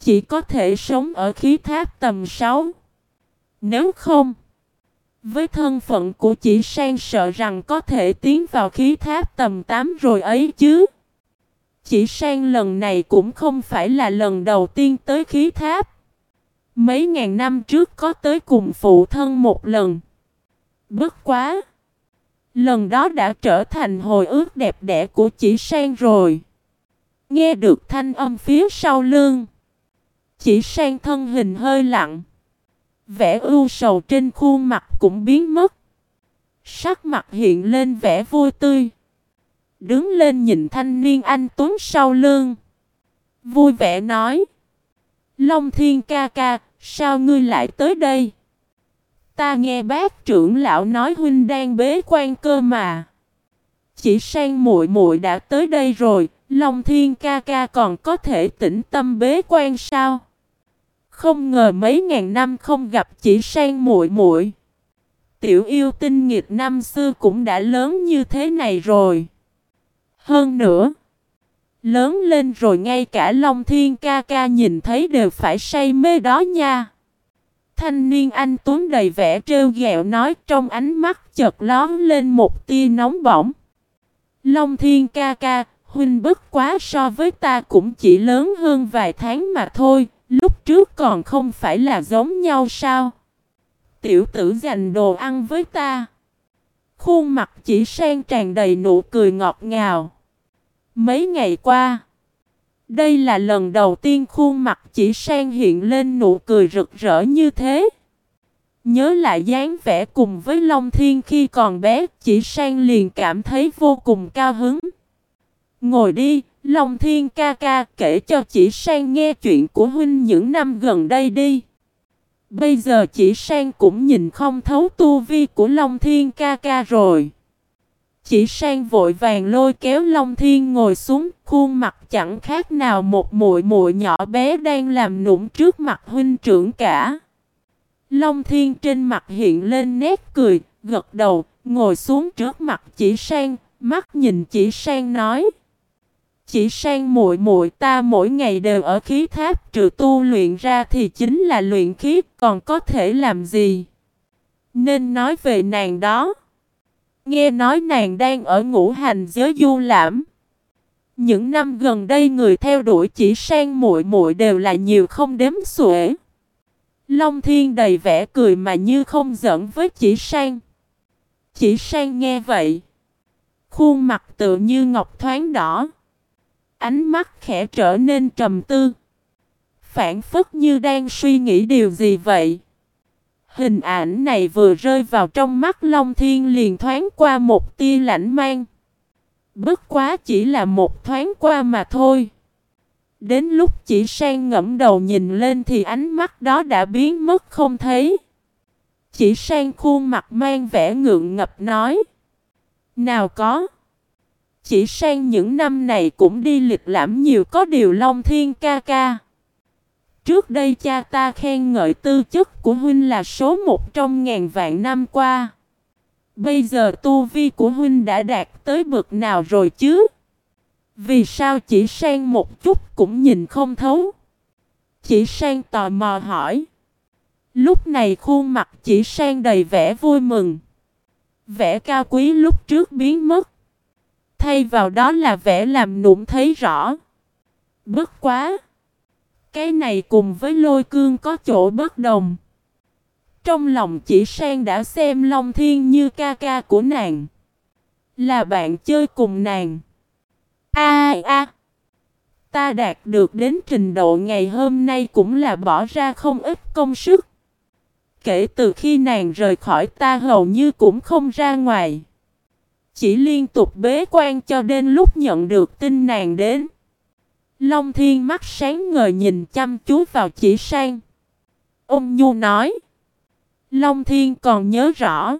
Speaker 1: Chỉ có thể sống ở khí tháp tầm 6. Nếu không, Với thân phận của chỉ sang sợ rằng có thể tiến vào khí tháp tầm 8 rồi ấy chứ. Chỉ sang lần này cũng không phải là lần đầu tiên tới khí tháp. Mấy ngàn năm trước có tới cùng phụ thân một lần. Bất quá! Lần đó đã trở thành hồi ước đẹp đẽ của chỉ sang rồi. Nghe được thanh âm phía sau lưng. Chỉ sang thân hình hơi lặng. Vẻ ưu sầu trên khuôn mặt cũng biến mất. Sắc mặt hiện lên vẻ vui tươi. Đứng lên nhìn thanh niên anh Tuấn sau lưng. Vui vẻ nói. Long thiên ca ca, sao ngươi lại tới đây? Ta nghe bác trưởng lão nói huynh đang bế quan cơ mà. Chỉ sang muội muội đã tới đây rồi, Long Thiên ca ca còn có thể tĩnh tâm bế quan sao? Không ngờ mấy ngàn năm không gặp chỉ sang muội muội. Tiểu yêu tinh nghiệt năm xưa cũng đã lớn như thế này rồi. Hơn nữa, lớn lên rồi ngay cả Long Thiên ca ca nhìn thấy đều phải say mê đó nha. Thanh niên anh Tuấn đầy vẻ trêu ghẹo nói trong ánh mắt chợt lón lên một tia nóng bỏng. Long Thiên ca ca, huynh bất quá so với ta cũng chỉ lớn hơn vài tháng mà thôi, lúc trước còn không phải là giống nhau sao? Tiểu tử dành đồ ăn với ta. Khuôn mặt chỉ sang tràn đầy nụ cười ngọt ngào. Mấy ngày qua, đây là lần đầu tiên khuôn mặt chỉ sang hiện lên nụ cười rực rỡ như thế. Nhớ lại dáng vẻ cùng với Long Thiên khi còn bé, chỉ sang liền cảm thấy vô cùng cao hứng. Ngồi đi, Long Thiên ca ca kể cho chỉ sang nghe chuyện của huynh những năm gần đây đi. Bây giờ chỉ sang cũng nhìn không thấu tu vi của Long Thiên ca ca rồi. Chỉ sang vội vàng lôi kéo Long Thiên ngồi xuống, khuôn mặt chẳng khác nào một muội muội nhỏ bé đang làm nũng trước mặt huynh trưởng cả. Long Thiên trên mặt hiện lên nét cười, gật đầu, ngồi xuống trước mặt chỉ sang, mắt nhìn chỉ sang nói. Chỉ sang muội muội ta mỗi ngày đều ở khí tháp trừ tu luyện ra thì chính là luyện khí, còn có thể làm gì? Nên nói về nàng đó. Nghe nói nàng đang ở ngũ hành giới du lãm. Những năm gần đây người theo đuổi chỉ sang muội muội đều là nhiều không đếm xuể. Long Thiên đầy vẻ cười mà như không giận với chỉ sang. Chỉ sang nghe vậy. Khuôn mặt tự như ngọc thoáng đỏ. Ánh mắt khẽ trở nên trầm tư. Phản phất như đang suy nghĩ điều gì vậy. Hình ảnh này vừa rơi vào trong mắt Long Thiên liền thoáng qua một tia lãnh mang. Bất quá chỉ là một thoáng qua mà thôi. Đến lúc chỉ sang ngẫm đầu nhìn lên thì ánh mắt đó đã biến mất không thấy. Chỉ sang khuôn mặt mang vẻ ngượng ngập nói. Nào có. Chỉ sang những năm này cũng đi lịch lãm nhiều có điều Long Thiên ca ca. Trước đây cha ta khen ngợi tư chất của huynh là số một trong ngàn vạn năm qua. Bây giờ tu vi của huynh đã đạt tới bậc nào rồi chứ? Vì sao chỉ sang một chút cũng nhìn không thấu? Chỉ sang tò mò hỏi. Lúc này khuôn mặt chỉ sang đầy vẻ vui mừng. Vẻ cao quý lúc trước biến mất. Thay vào đó là vẻ làm nụm thấy rõ. Bất quá! Cái này cùng với lôi cương có chỗ bất đồng. Trong lòng chỉ sang đã xem Long Thiên như ca ca của nàng. Là bạn chơi cùng nàng. A a Ta đạt được đến trình độ ngày hôm nay cũng là bỏ ra không ít công sức. Kể từ khi nàng rời khỏi ta hầu như cũng không ra ngoài. Chỉ liên tục bế quan cho đến lúc nhận được tin nàng đến. Long thiên mắt sáng ngời nhìn chăm chú vào chỉ sang. Ông Nhu nói. Long thiên còn nhớ rõ.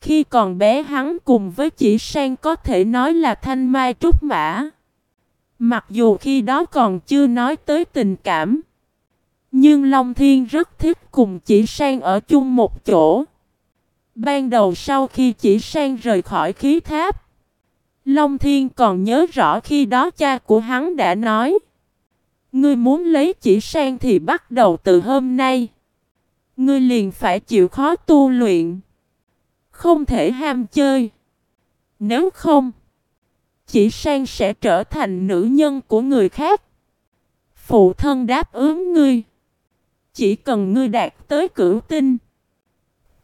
Speaker 1: Khi còn bé hắn cùng với chỉ sang có thể nói là thanh mai trúc mã. Mặc dù khi đó còn chưa nói tới tình cảm. Nhưng Long Thiên rất thích cùng chỉ sang ở chung một chỗ. Ban đầu sau khi chỉ sang rời khỏi khí tháp. Long Thiên còn nhớ rõ khi đó cha của hắn đã nói. Ngươi muốn lấy chỉ sang thì bắt đầu từ hôm nay. Ngươi liền phải chịu khó tu luyện. Không thể ham chơi. Nếu không, chỉ sang sẽ trở thành nữ nhân của người khác. Phụ thân đáp ứng ngươi. Chỉ cần ngươi đạt tới cửu tinh.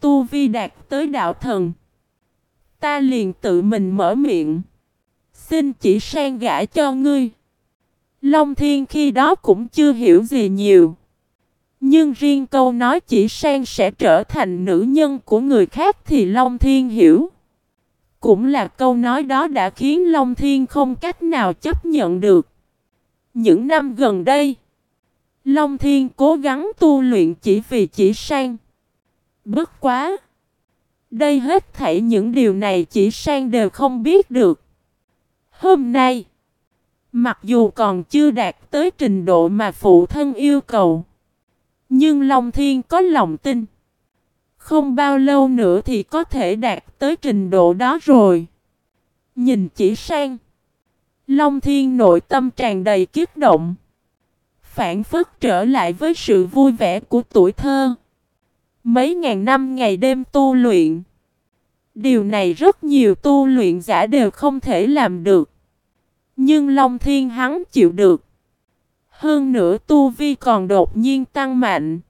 Speaker 1: Tu vi đạt tới đạo thần. Ta liền tự mình mở miệng. Xin chỉ sang gả cho ngươi. Long Thiên khi đó cũng chưa hiểu gì nhiều. Nhưng riêng câu nói chỉ sang sẽ trở thành nữ nhân của người khác thì Long Thiên hiểu. Cũng là câu nói đó đã khiến Long Thiên không cách nào chấp nhận được. Những năm gần đây, Long Thiên cố gắng tu luyện chỉ vì chỉ sang. Bất quá! Đây hết thảy những điều này chỉ sang đều không biết được. Hôm nay, mặc dù còn chưa đạt tới trình độ mà phụ thân yêu cầu, nhưng Long Thiên có lòng tin. Không bao lâu nữa thì có thể đạt tới trình độ đó rồi. Nhìn chỉ sang. Long Thiên nội tâm tràn đầy kiếp động. Phản phất trở lại với sự vui vẻ của tuổi thơ. Mấy ngàn năm ngày đêm tu luyện. Điều này rất nhiều tu luyện giả đều không thể làm được. Nhưng Long Thiên hắn chịu được. Hơn nữa tu vi còn đột nhiên tăng mạnh.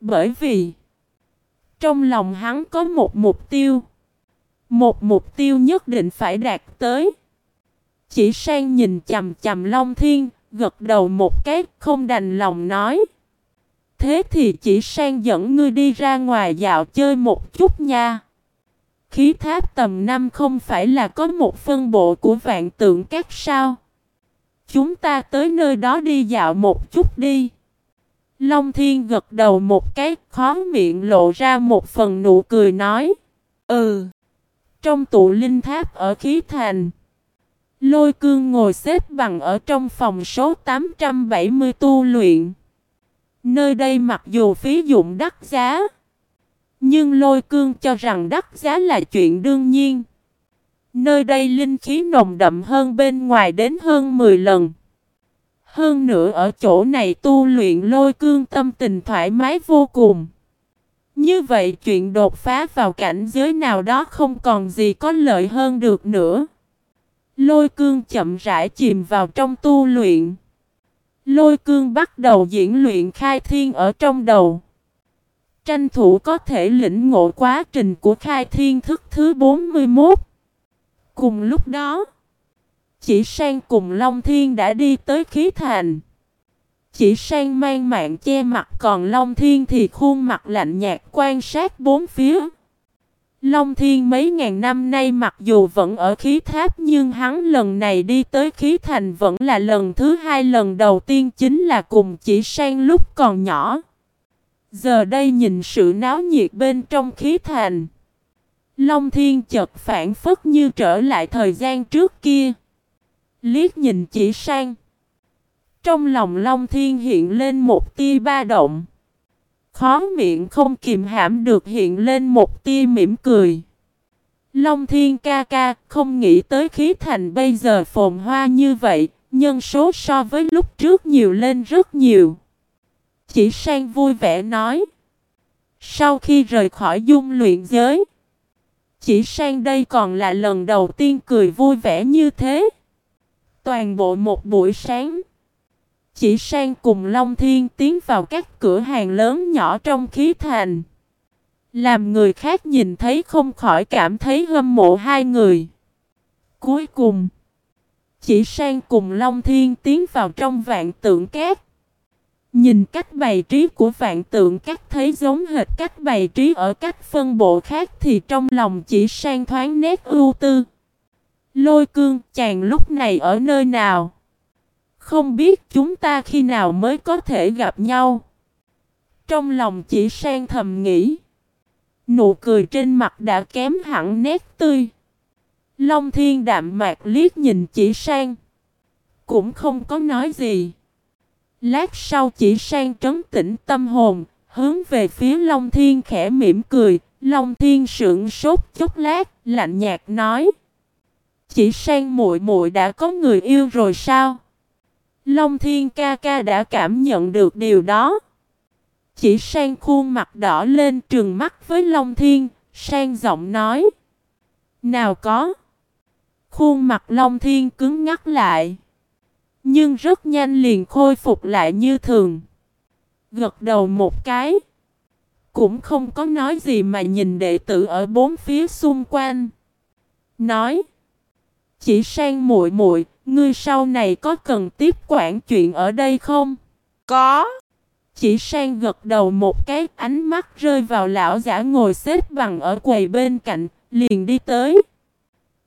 Speaker 1: Bởi vì trong lòng hắn có một mục tiêu. Một mục tiêu nhất định phải đạt tới. Chỉ sang nhìn chầm chầm Long Thiên, gật đầu một cái, không đành lòng nói. Thế thì chỉ sang dẫn ngươi đi ra ngoài dạo chơi một chút nha. Khí tháp tầm năm không phải là có một phân bộ của vạn tượng các sao. Chúng ta tới nơi đó đi dạo một chút đi. Long Thiên gật đầu một cái, khó miệng lộ ra một phần nụ cười nói. Ừ. Trong tụ linh tháp ở khí thành. Lôi cương ngồi xếp bằng ở trong phòng số 870 tu luyện. Nơi đây mặc dù phí dụng đắt giá. Nhưng lôi cương cho rằng đắt giá là chuyện đương nhiên. Nơi đây linh khí nồng đậm hơn bên ngoài đến hơn 10 lần. Hơn nữa ở chỗ này tu luyện lôi cương tâm tình thoải mái vô cùng. Như vậy chuyện đột phá vào cảnh giới nào đó không còn gì có lợi hơn được nữa. Lôi cương chậm rãi chìm vào trong tu luyện. Lôi cương bắt đầu diễn luyện khai thiên ở trong đầu. Tranh thủ có thể lĩnh ngộ quá trình của khai thiên thức thứ 41. Cùng lúc đó, chỉ sang cùng Long Thiên đã đi tới khí thành. Chỉ sang mang mạng che mặt còn Long Thiên thì khuôn mặt lạnh nhạt quan sát bốn phía. Long Thiên mấy ngàn năm nay mặc dù vẫn ở khí tháp nhưng hắn lần này đi tới khí thành vẫn là lần thứ hai, lần đầu tiên chính là cùng chỉ sang lúc còn nhỏ. Giờ đây nhìn sự náo nhiệt bên trong khí thành. Long Thiên chợt phản phất như trở lại thời gian trước kia. Liếc nhìn chỉ sang. Trong lòng Long Thiên hiện lên một tia ba động. Khó miệng không kìm hãm được hiện lên một tia mỉm cười. Long Thiên ca ca không nghĩ tới khí thành bây giờ phồn hoa như vậy, nhân số so với lúc trước nhiều lên rất nhiều. Chỉ sang vui vẻ nói. Sau khi rời khỏi dung luyện giới, chỉ sang đây còn là lần đầu tiên cười vui vẻ như thế. Toàn bộ một buổi sáng, chỉ sang cùng Long Thiên tiến vào các cửa hàng lớn nhỏ trong khí thành. Làm người khác nhìn thấy không khỏi cảm thấy hâm mộ hai người. Cuối cùng, chỉ sang cùng Long Thiên tiến vào trong vạn tượng cát. Nhìn cách bày trí của vạn tượng các thấy giống hệt cách bày trí ở các phân bộ khác thì trong lòng chỉ sang thoáng nét ưu tư. Lôi cương chàng lúc này ở nơi nào? Không biết chúng ta khi nào mới có thể gặp nhau. Trong lòng chỉ sang thầm nghĩ. Nụ cười trên mặt đã kém hẳn nét tươi. Long thiên đạm mạc liếc nhìn chỉ sang. Cũng không có nói gì. Lát sau chỉ sang trấn tĩnh tâm hồn, hướng về phía Long Thiên khẽ mỉm cười, Long Thiên sững sốt chút lát, lạnh nhạt nói: "Chỉ sang muội muội đã có người yêu rồi sao?" Long Thiên ca ca đã cảm nhận được điều đó. Chỉ sang khuôn mặt đỏ lên trừng mắt với Long Thiên, sang giọng nói. Nào có. Khuôn mặt Long Thiên cứng ngắt lại. Nhưng rất nhanh liền khôi phục lại như thường. Gật đầu một cái. Cũng không có nói gì mà nhìn đệ tử ở bốn phía xung quanh. Nói. Chỉ sang muội muội, ngươi sau này có cần tiếp quản chuyện ở đây không?
Speaker 2: Có.
Speaker 1: Chỉ sang gật đầu một cái, ánh mắt rơi vào lão giả ngồi xếp bằng ở quầy bên cạnh, liền đi tới.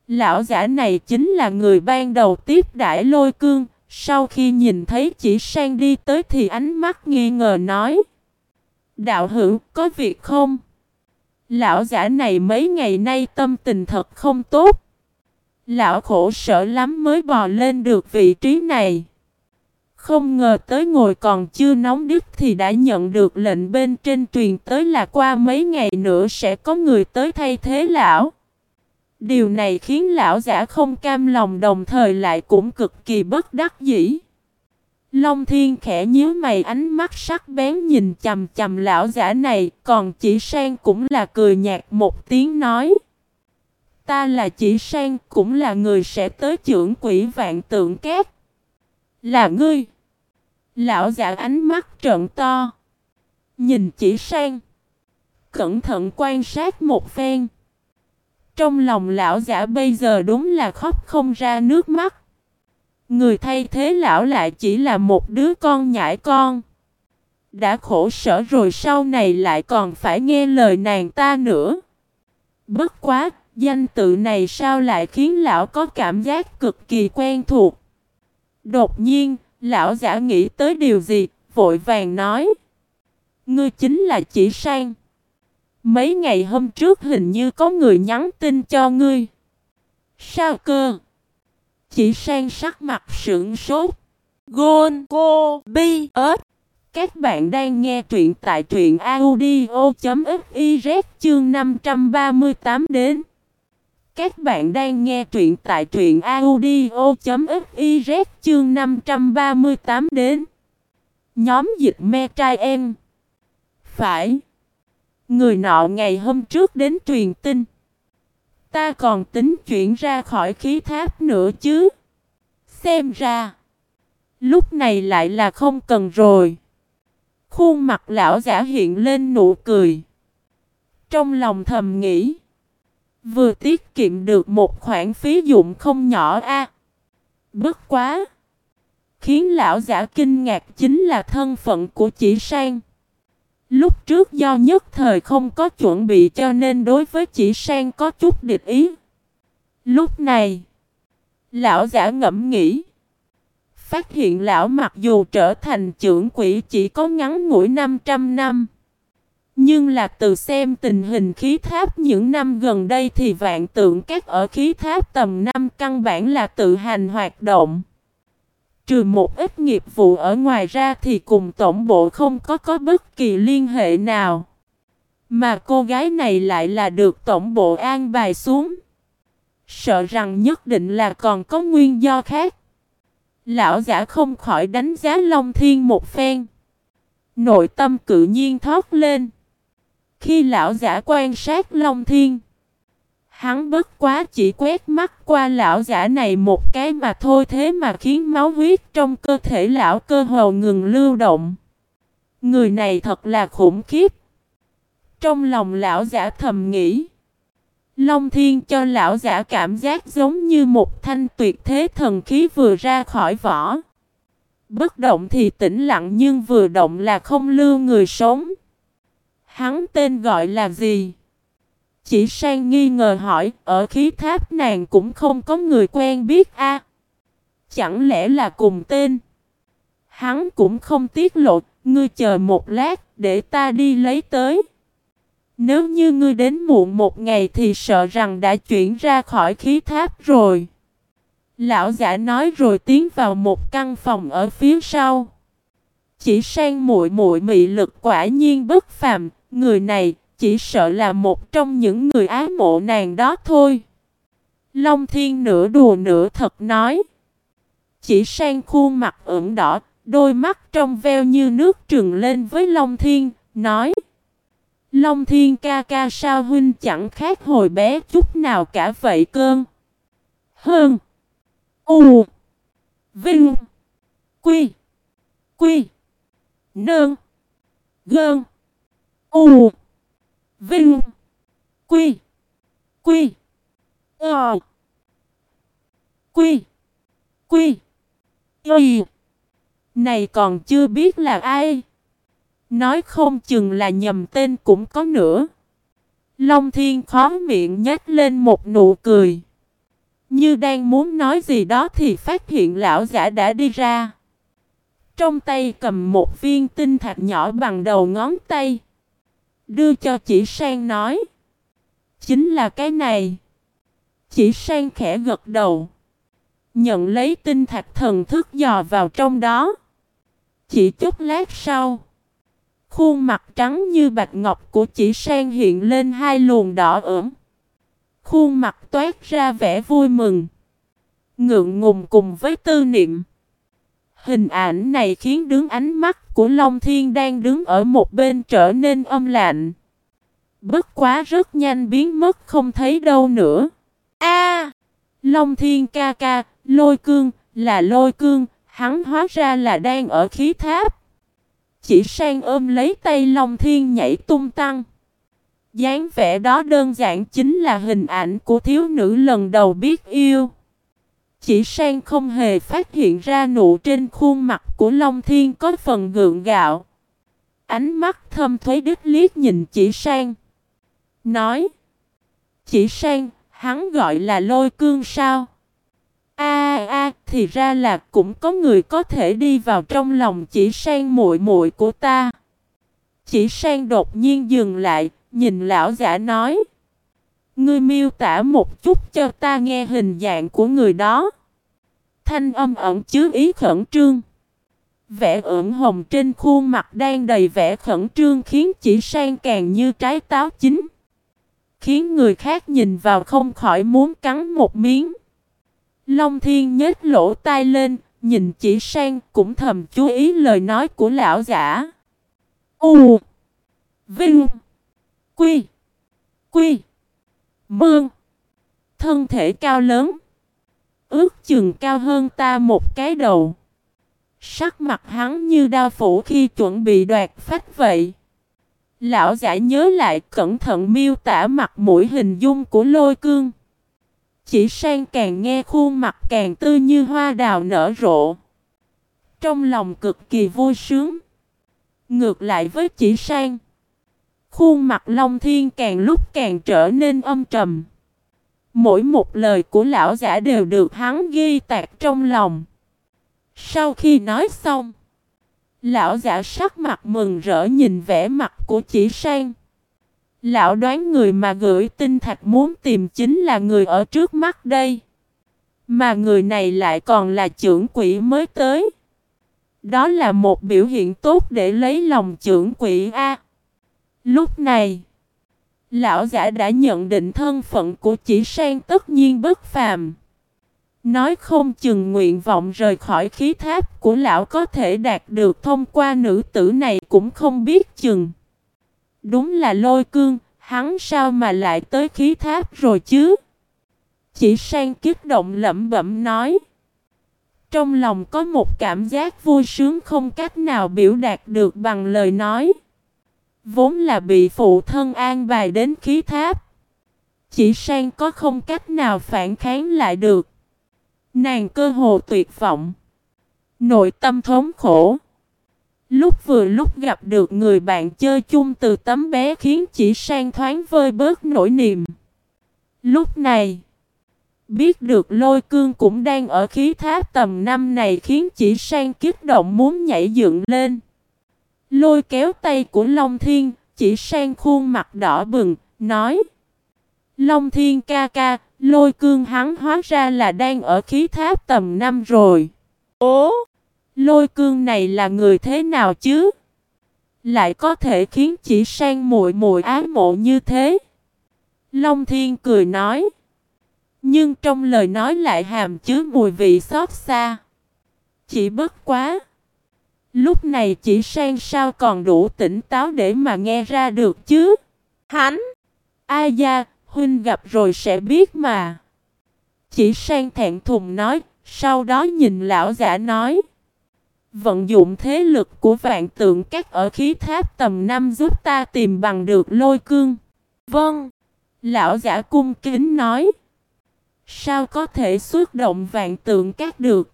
Speaker 1: Lão giả này chính là người ban đầu tiếp đãi lôi cương, sau khi nhìn thấy chỉ sang đi tới thì ánh mắt nghi ngờ nói. Đạo hữu, có việc không? Lão giả này mấy ngày nay tâm tình thật không tốt. Lão khổ sở lắm mới bò lên được vị trí này. Không ngờ tới ngồi còn chưa nóng đứt thì đã nhận được lệnh bên trên truyền tới là qua mấy ngày nữa sẽ có người tới thay thế lão. Điều này khiến lão giả không cam lòng đồng thời lại cũng cực kỳ bất đắc dĩ. Long thiên khẽ nhíu mày ánh mắt sắc bén nhìn chầm chầm lão giả này, còn chỉ sang cũng là cười nhạt một tiếng nói. Ta là chỉ sang, cũng là người sẽ tới trưởng quỷ vạn tượng kép. Là ngươi. Lão giả ánh mắt trợn to. Nhìn chỉ sang. Cẩn thận quan sát một phen. Trong lòng lão giả bây giờ đúng là khóc không ra nước mắt. Người thay thế lão lại chỉ là một đứa con nhãi con. Đã khổ sở rồi sau này lại còn phải nghe lời nàng ta nữa. Bất quá, danh tự này sao lại khiến lão có cảm giác cực kỳ quen thuộc. Đột nhiên, lão giả nghĩ tới điều gì, vội vàng nói. Ngươi chính là chỉ sang. Mấy ngày hôm trước hình như có người nhắn tin cho ngươi. Sao cơ? Chỉ sang sắc mặt sững sốt.
Speaker 2: Gôn cô bi ớt.
Speaker 1: Các bạn đang nghe truyện tại truyện audio.fiz chương 538 đến. Các bạn đang nghe truyện tại truyện audio.fiz chương 538 đến. Nhóm dịch me trai em. Phải. Người nọ ngày hôm trước đến truyền tin. Ta còn tính chuyển ra khỏi khí tháp nữa chứ. Xem ra. Lúc này lại là không cần rồi. Khuôn mặt lão giả hiện lên nụ cười. Trong lòng thầm nghĩ. Vừa tiết kiệm được một khoản phí dụng không nhỏ a. Bất quá. Khiến lão giả kinh ngạc chính là thân phận của chỉ sang. Lúc trước do nhất thời không có chuẩn bị cho nên đối với chỉ sang có chút địch ý. Lúc này, lão giả ngẫm nghĩ. Phát hiện lão mặc dù trở thành trưởng quỷ chỉ có ngắn ngủi 500 năm. Nhưng là từ xem tình hình khí tháp những năm gần đây thì vạn tượng các ở khí tháp tầm năm căn bản là tự hành hoạt động. Trừ một ít nghiệp vụ ở ngoài ra thì cùng tổng bộ không có có bất kỳ liên hệ nào. Mà cô gái này lại là được tổng bộ an bài xuống. Sợ rằng nhất định là còn có nguyên do khác. Lão giả không khỏi đánh giá Long Thiên một phen. Nội tâm cự nhiên thoát lên. Khi lão giả quan sát Long Thiên. Hắn bất quá chỉ quét mắt qua lão giả này một cái mà thôi, thế mà khiến máu huyết trong cơ thể lão cơ hồ ngừng lưu động. Người này thật là khủng khiếp. Trong lòng lão giả thầm nghĩ. Long thiên cho lão giả cảm giác giống như một thanh tuyệt thế thần khí vừa ra khỏi vỏ. Bất động thì tĩnh lặng nhưng vừa động là không lưu người sống. Hắn tên gọi là gì? Chỉ sang nghi ngờ hỏi, ở khí tháp nàng cũng không có người quen biết a Chẳng lẽ là cùng tên? Hắn cũng không tiết lộ, ngươi chờ một lát, để ta đi lấy tới. Nếu như ngươi đến muộn một ngày thì sợ rằng đã chuyển ra khỏi khí tháp rồi. Lão giả nói rồi tiến vào một căn phòng ở phía sau. Chỉ sang muội muội mị lực quả nhiên bất phàm, người này chỉ sợ là một trong những người ái mộ nàng đó thôi. Long thiên nửa đùa nửa thật nói. Chỉ sang khuôn mặt ửng đỏ, đôi mắt trong veo như nước trừng lên với Long thiên, nói Long thiên ca ca sao huynh chẳng khác hồi bé chút nào cả vậy cơn. Hơn. U. Vinh. Quy. Quy. Nương. Gơn. U. Vinh. Quy. Quy. Ờ. Quy. Quy. Y. Này còn chưa biết là ai. Nói không chừng là nhầm tên cũng có nữa. Long thiên khó miệng nhếch lên một nụ cười. Như đang muốn nói gì đó thì phát hiện lão giả đã đi ra. Trong tay cầm một viên tinh thạch nhỏ bằng đầu ngón tay. Đưa cho chỉ sang nói. Chính là cái này. Chỉ sang khẽ gật đầu. Nhận lấy tinh thạch thần thức dò vào trong đó. Chỉ chút lát sau. Khuôn mặt trắng như bạch ngọc của chỉ sang hiện lên hai luồng đỏ ửng. Khuôn mặt toát ra vẻ vui mừng. Ngượng ngùng cùng với tư niệm. Hình ảnh này khiến đứng ánh mắt của Long Thiên đang đứng ở một bên trở nên âm lạnh. Bất quá rất nhanh biến mất không thấy đâu nữa. A, Long Thiên ca ca, lôi cương, là lôi cương, hắn hóa ra là đang ở khí tháp. Chỉ sang ôm lấy tay Long Thiên nhảy tung tăng. dáng vẻ đó đơn giản chính là hình ảnh của thiếu nữ lần đầu biết yêu. Chỉ sang không hề phát hiện ra nụ trên khuôn mặt của Long Thiên có phần gượng gạo. Ánh mắt thâm thuế đứt liếc nhìn chỉ sang. Nói. Chỉ sang, hắn gọi là lôi cương sao? A a, thì ra là cũng có người có thể đi vào trong lòng chỉ sang muội muội của ta. Chỉ sang đột nhiên dừng lại, nhìn lão giả nói. Ngươi miêu tả một chút cho ta nghe hình dạng của người đó. Thanh âm ẩn chứa ý khẩn trương. Vẻ ửng hồng trên khuôn mặt đang đầy vẻ khẩn trương khiến chỉ sang càng như trái táo chín. Khiến người khác nhìn vào không khỏi muốn cắn một miếng. Long thiên nhếch lỗ tai lên, nhìn chỉ sang cũng thầm chú ý lời nói của lão giả. U Vinh Quy Quy Mương Thân thể cao lớn Ước chừng cao hơn ta một cái đầu Sắc mặt hắn như đao phủ khi chuẩn bị đoạt phách vậy Lão giả nhớ lại cẩn thận miêu tả mặt mũi hình dung của lôi cương chỉ sang càng nghe khuôn mặt càng tươi như hoa đào nở rộ. Trong lòng cực kỳ vui sướng. Ngược lại với chỉ sang. Khuôn mặt Long Thiên càng lúc càng trở nên âm trầm. Mỗi một lời của lão giả đều được hắn ghi tạc trong lòng. Sau khi nói xong, lão giả sắc mặt mừng rỡ nhìn vẻ mặt của chỉ sang. Lão đoán người mà gửi tinh thạch muốn tìm chính là người ở trước mắt đây. Mà người này lại còn là trưởng quỷ mới tới. Đó là một biểu hiện tốt để lấy lòng trưởng quỷ A. Lúc này, lão giả đã nhận định thân phận của chỉ sang tất nhiên bất phàm. Nói không chừng nguyện vọng rời khỏi khí tháp của lão có thể đạt được thông qua nữ tử này cũng không biết chừng. Đúng là lôi cương, hắn sao mà lại tới khí tháp rồi chứ? Chỉ sang kích động lẩm bẩm nói. Trong lòng có một cảm giác vui sướng không cách nào biểu đạt được bằng lời nói. Vốn là bị phụ thân an bài đến khí tháp. Chỉ sang có không cách nào phản kháng lại được. Nàng cơ hồ tuyệt vọng. Nội tâm thống khổ. Lúc vừa lúc gặp được người bạn chơi chung từ tấm bé khiến chỉ sang thoáng vơi bớt nỗi niềm. Lúc này, biết được lôi cương cũng đang ở khí tháp tầm năm này khiến chỉ sang kích động muốn nhảy dựng lên. Lôi kéo tay của Long Thiên, chỉ sang khuôn mặt đỏ bừng, nói Long Thiên ca ca, lôi cương hắn hóa ra là đang ở khí tháp tầm năm rồi. Ố! Lôi cương này là người thế nào chứ? Lại có thể khiến chỉ sang muội muội ái mộ như thế. Long Thiên cười nói. Nhưng trong lời nói lại hàm chứa mùi vị xót xa. Chỉ bất quá. Lúc này chỉ sang sao còn đủ tỉnh táo để mà nghe ra được chứ.
Speaker 2: Hắn!
Speaker 1: A gia, huynh gặp rồi sẽ biết mà. Chỉ sang thẹn thùng nói, sau đó nhìn lão giả nói. Vận dụng thế lực của vạn tượng các ở khí tháp tầm 5 giúp ta tìm bằng được lôi cương.
Speaker 2: Vâng.
Speaker 1: Lão giả cung kính nói. Sao có thể xuất động vạn tượng các được?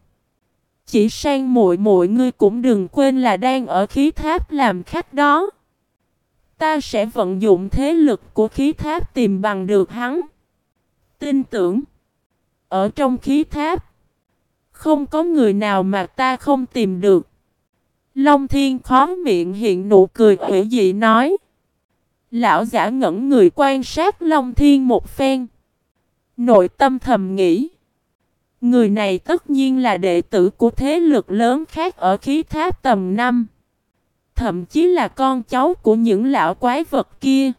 Speaker 1: Chỉ sang muội muội ngươi cũng đừng quên là đang ở khí tháp làm khách đó. Ta sẽ vận dụng thế lực của khí tháp tìm bằng được hắn. Tin tưởng. Ở trong khí tháp. Không có người nào mà ta không tìm được. Long thiên khó miệng hiện nụ cười ủy dị nói. Lão giả ngẩn người quan sát Long thiên một phen. Nội tâm thầm nghĩ. Người này tất nhiên là đệ tử của thế lực lớn khác ở khí tháp tầm 5. Thậm chí là con cháu của những lão quái vật kia.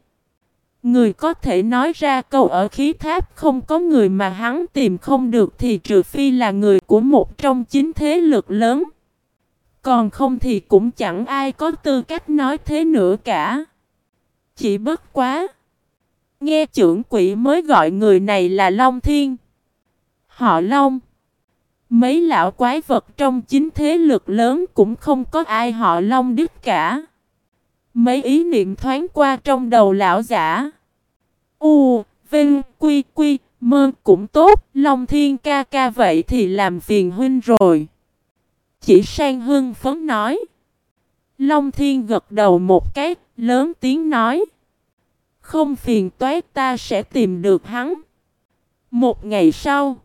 Speaker 1: Người có thể nói ra câu ở khí tháp không có người mà hắn tìm không được thì trừ phi là người của một trong chính thế lực lớn. Còn không thì cũng chẳng ai có tư cách nói thế nữa cả. Chỉ bất quá. Nghe trưởng quỷ mới gọi người này là Long Thiên. Họ Long. Mấy lão quái vật trong chính thế lực lớn cũng không có ai họ Long đứt cả. Mấy ý niệm thoáng qua trong đầu lão giả. U, Vinh, Quy, Quy, Mơ cũng tốt, Long Thiên ca ca vậy thì làm phiền huynh rồi. Chỉ sang hưng phấn nói. Long Thiên gật đầu một cái, lớn tiếng nói. Không phiền toái ta sẽ tìm được hắn. Một ngày sau,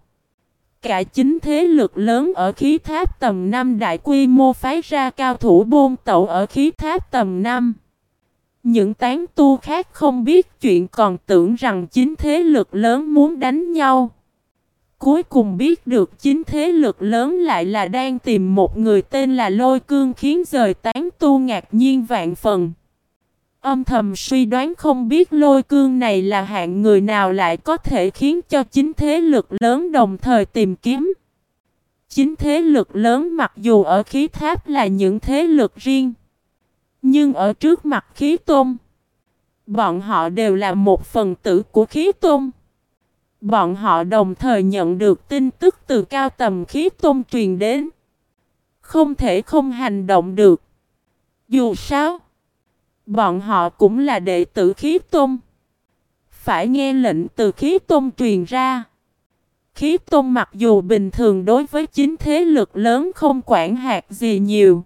Speaker 1: cả chính thế lực lớn ở khí tháp tầm 5 đại quy mô phái ra cao thủ bôn tẩu ở khí tháp tầm 5. Những tán tu khác không biết chuyện còn tưởng rằng chính thế lực lớn muốn đánh nhau. Cuối cùng biết được chính thế lực lớn lại là đang tìm một người tên là Lôi Cương khiến rời tán tu ngạc nhiên vạn phần. Âm thầm suy đoán không biết lôi cương này là hạng người nào lại có thể khiến cho chính thế lực lớn đồng thời tìm kiếm. Chính thế lực lớn mặc dù ở khí tháp là những thế lực riêng. Nhưng ở trước mặt khí tôn, bọn họ đều là một phần tử của khí tôn. Bọn họ đồng thời nhận được tin tức từ cao tầm khí tôn truyền đến. Không thể không hành động được. Dù sao, bọn họ cũng là đệ tử khí tôn. Phải nghe lệnh từ khí tôn truyền ra. Khí tôn mặc dù bình thường đối với chính thế lực lớn không quản hạt gì nhiều.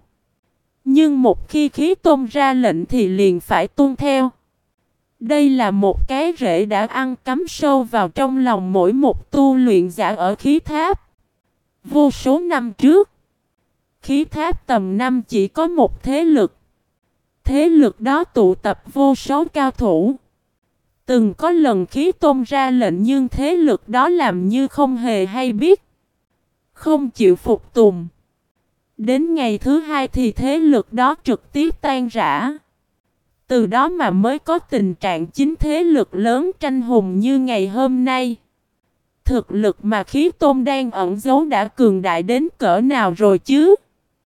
Speaker 1: Nhưng một khi khí tôn ra lệnh thì liền phải tuân theo. Đây là một cái rễ đã ăn cắm sâu vào trong lòng mỗi một tu luyện giả ở khí tháp. Vô số năm trước, khí tháp tầm năm chỉ có một thế lực. Thế lực đó tụ tập vô số cao thủ. Từng có lần khí tôn ra lệnh nhưng thế lực đó làm như không hề hay biết. Không chịu phục tùng. Đến ngày thứ hai thì thế lực đó trực tiếp tan rã. Từ đó mà mới có tình trạng chính thế lực lớn tranh hùng như ngày hôm nay. Thực lực mà khí tôn đang ẩn giấu đã cường đại đến cỡ nào rồi chứ?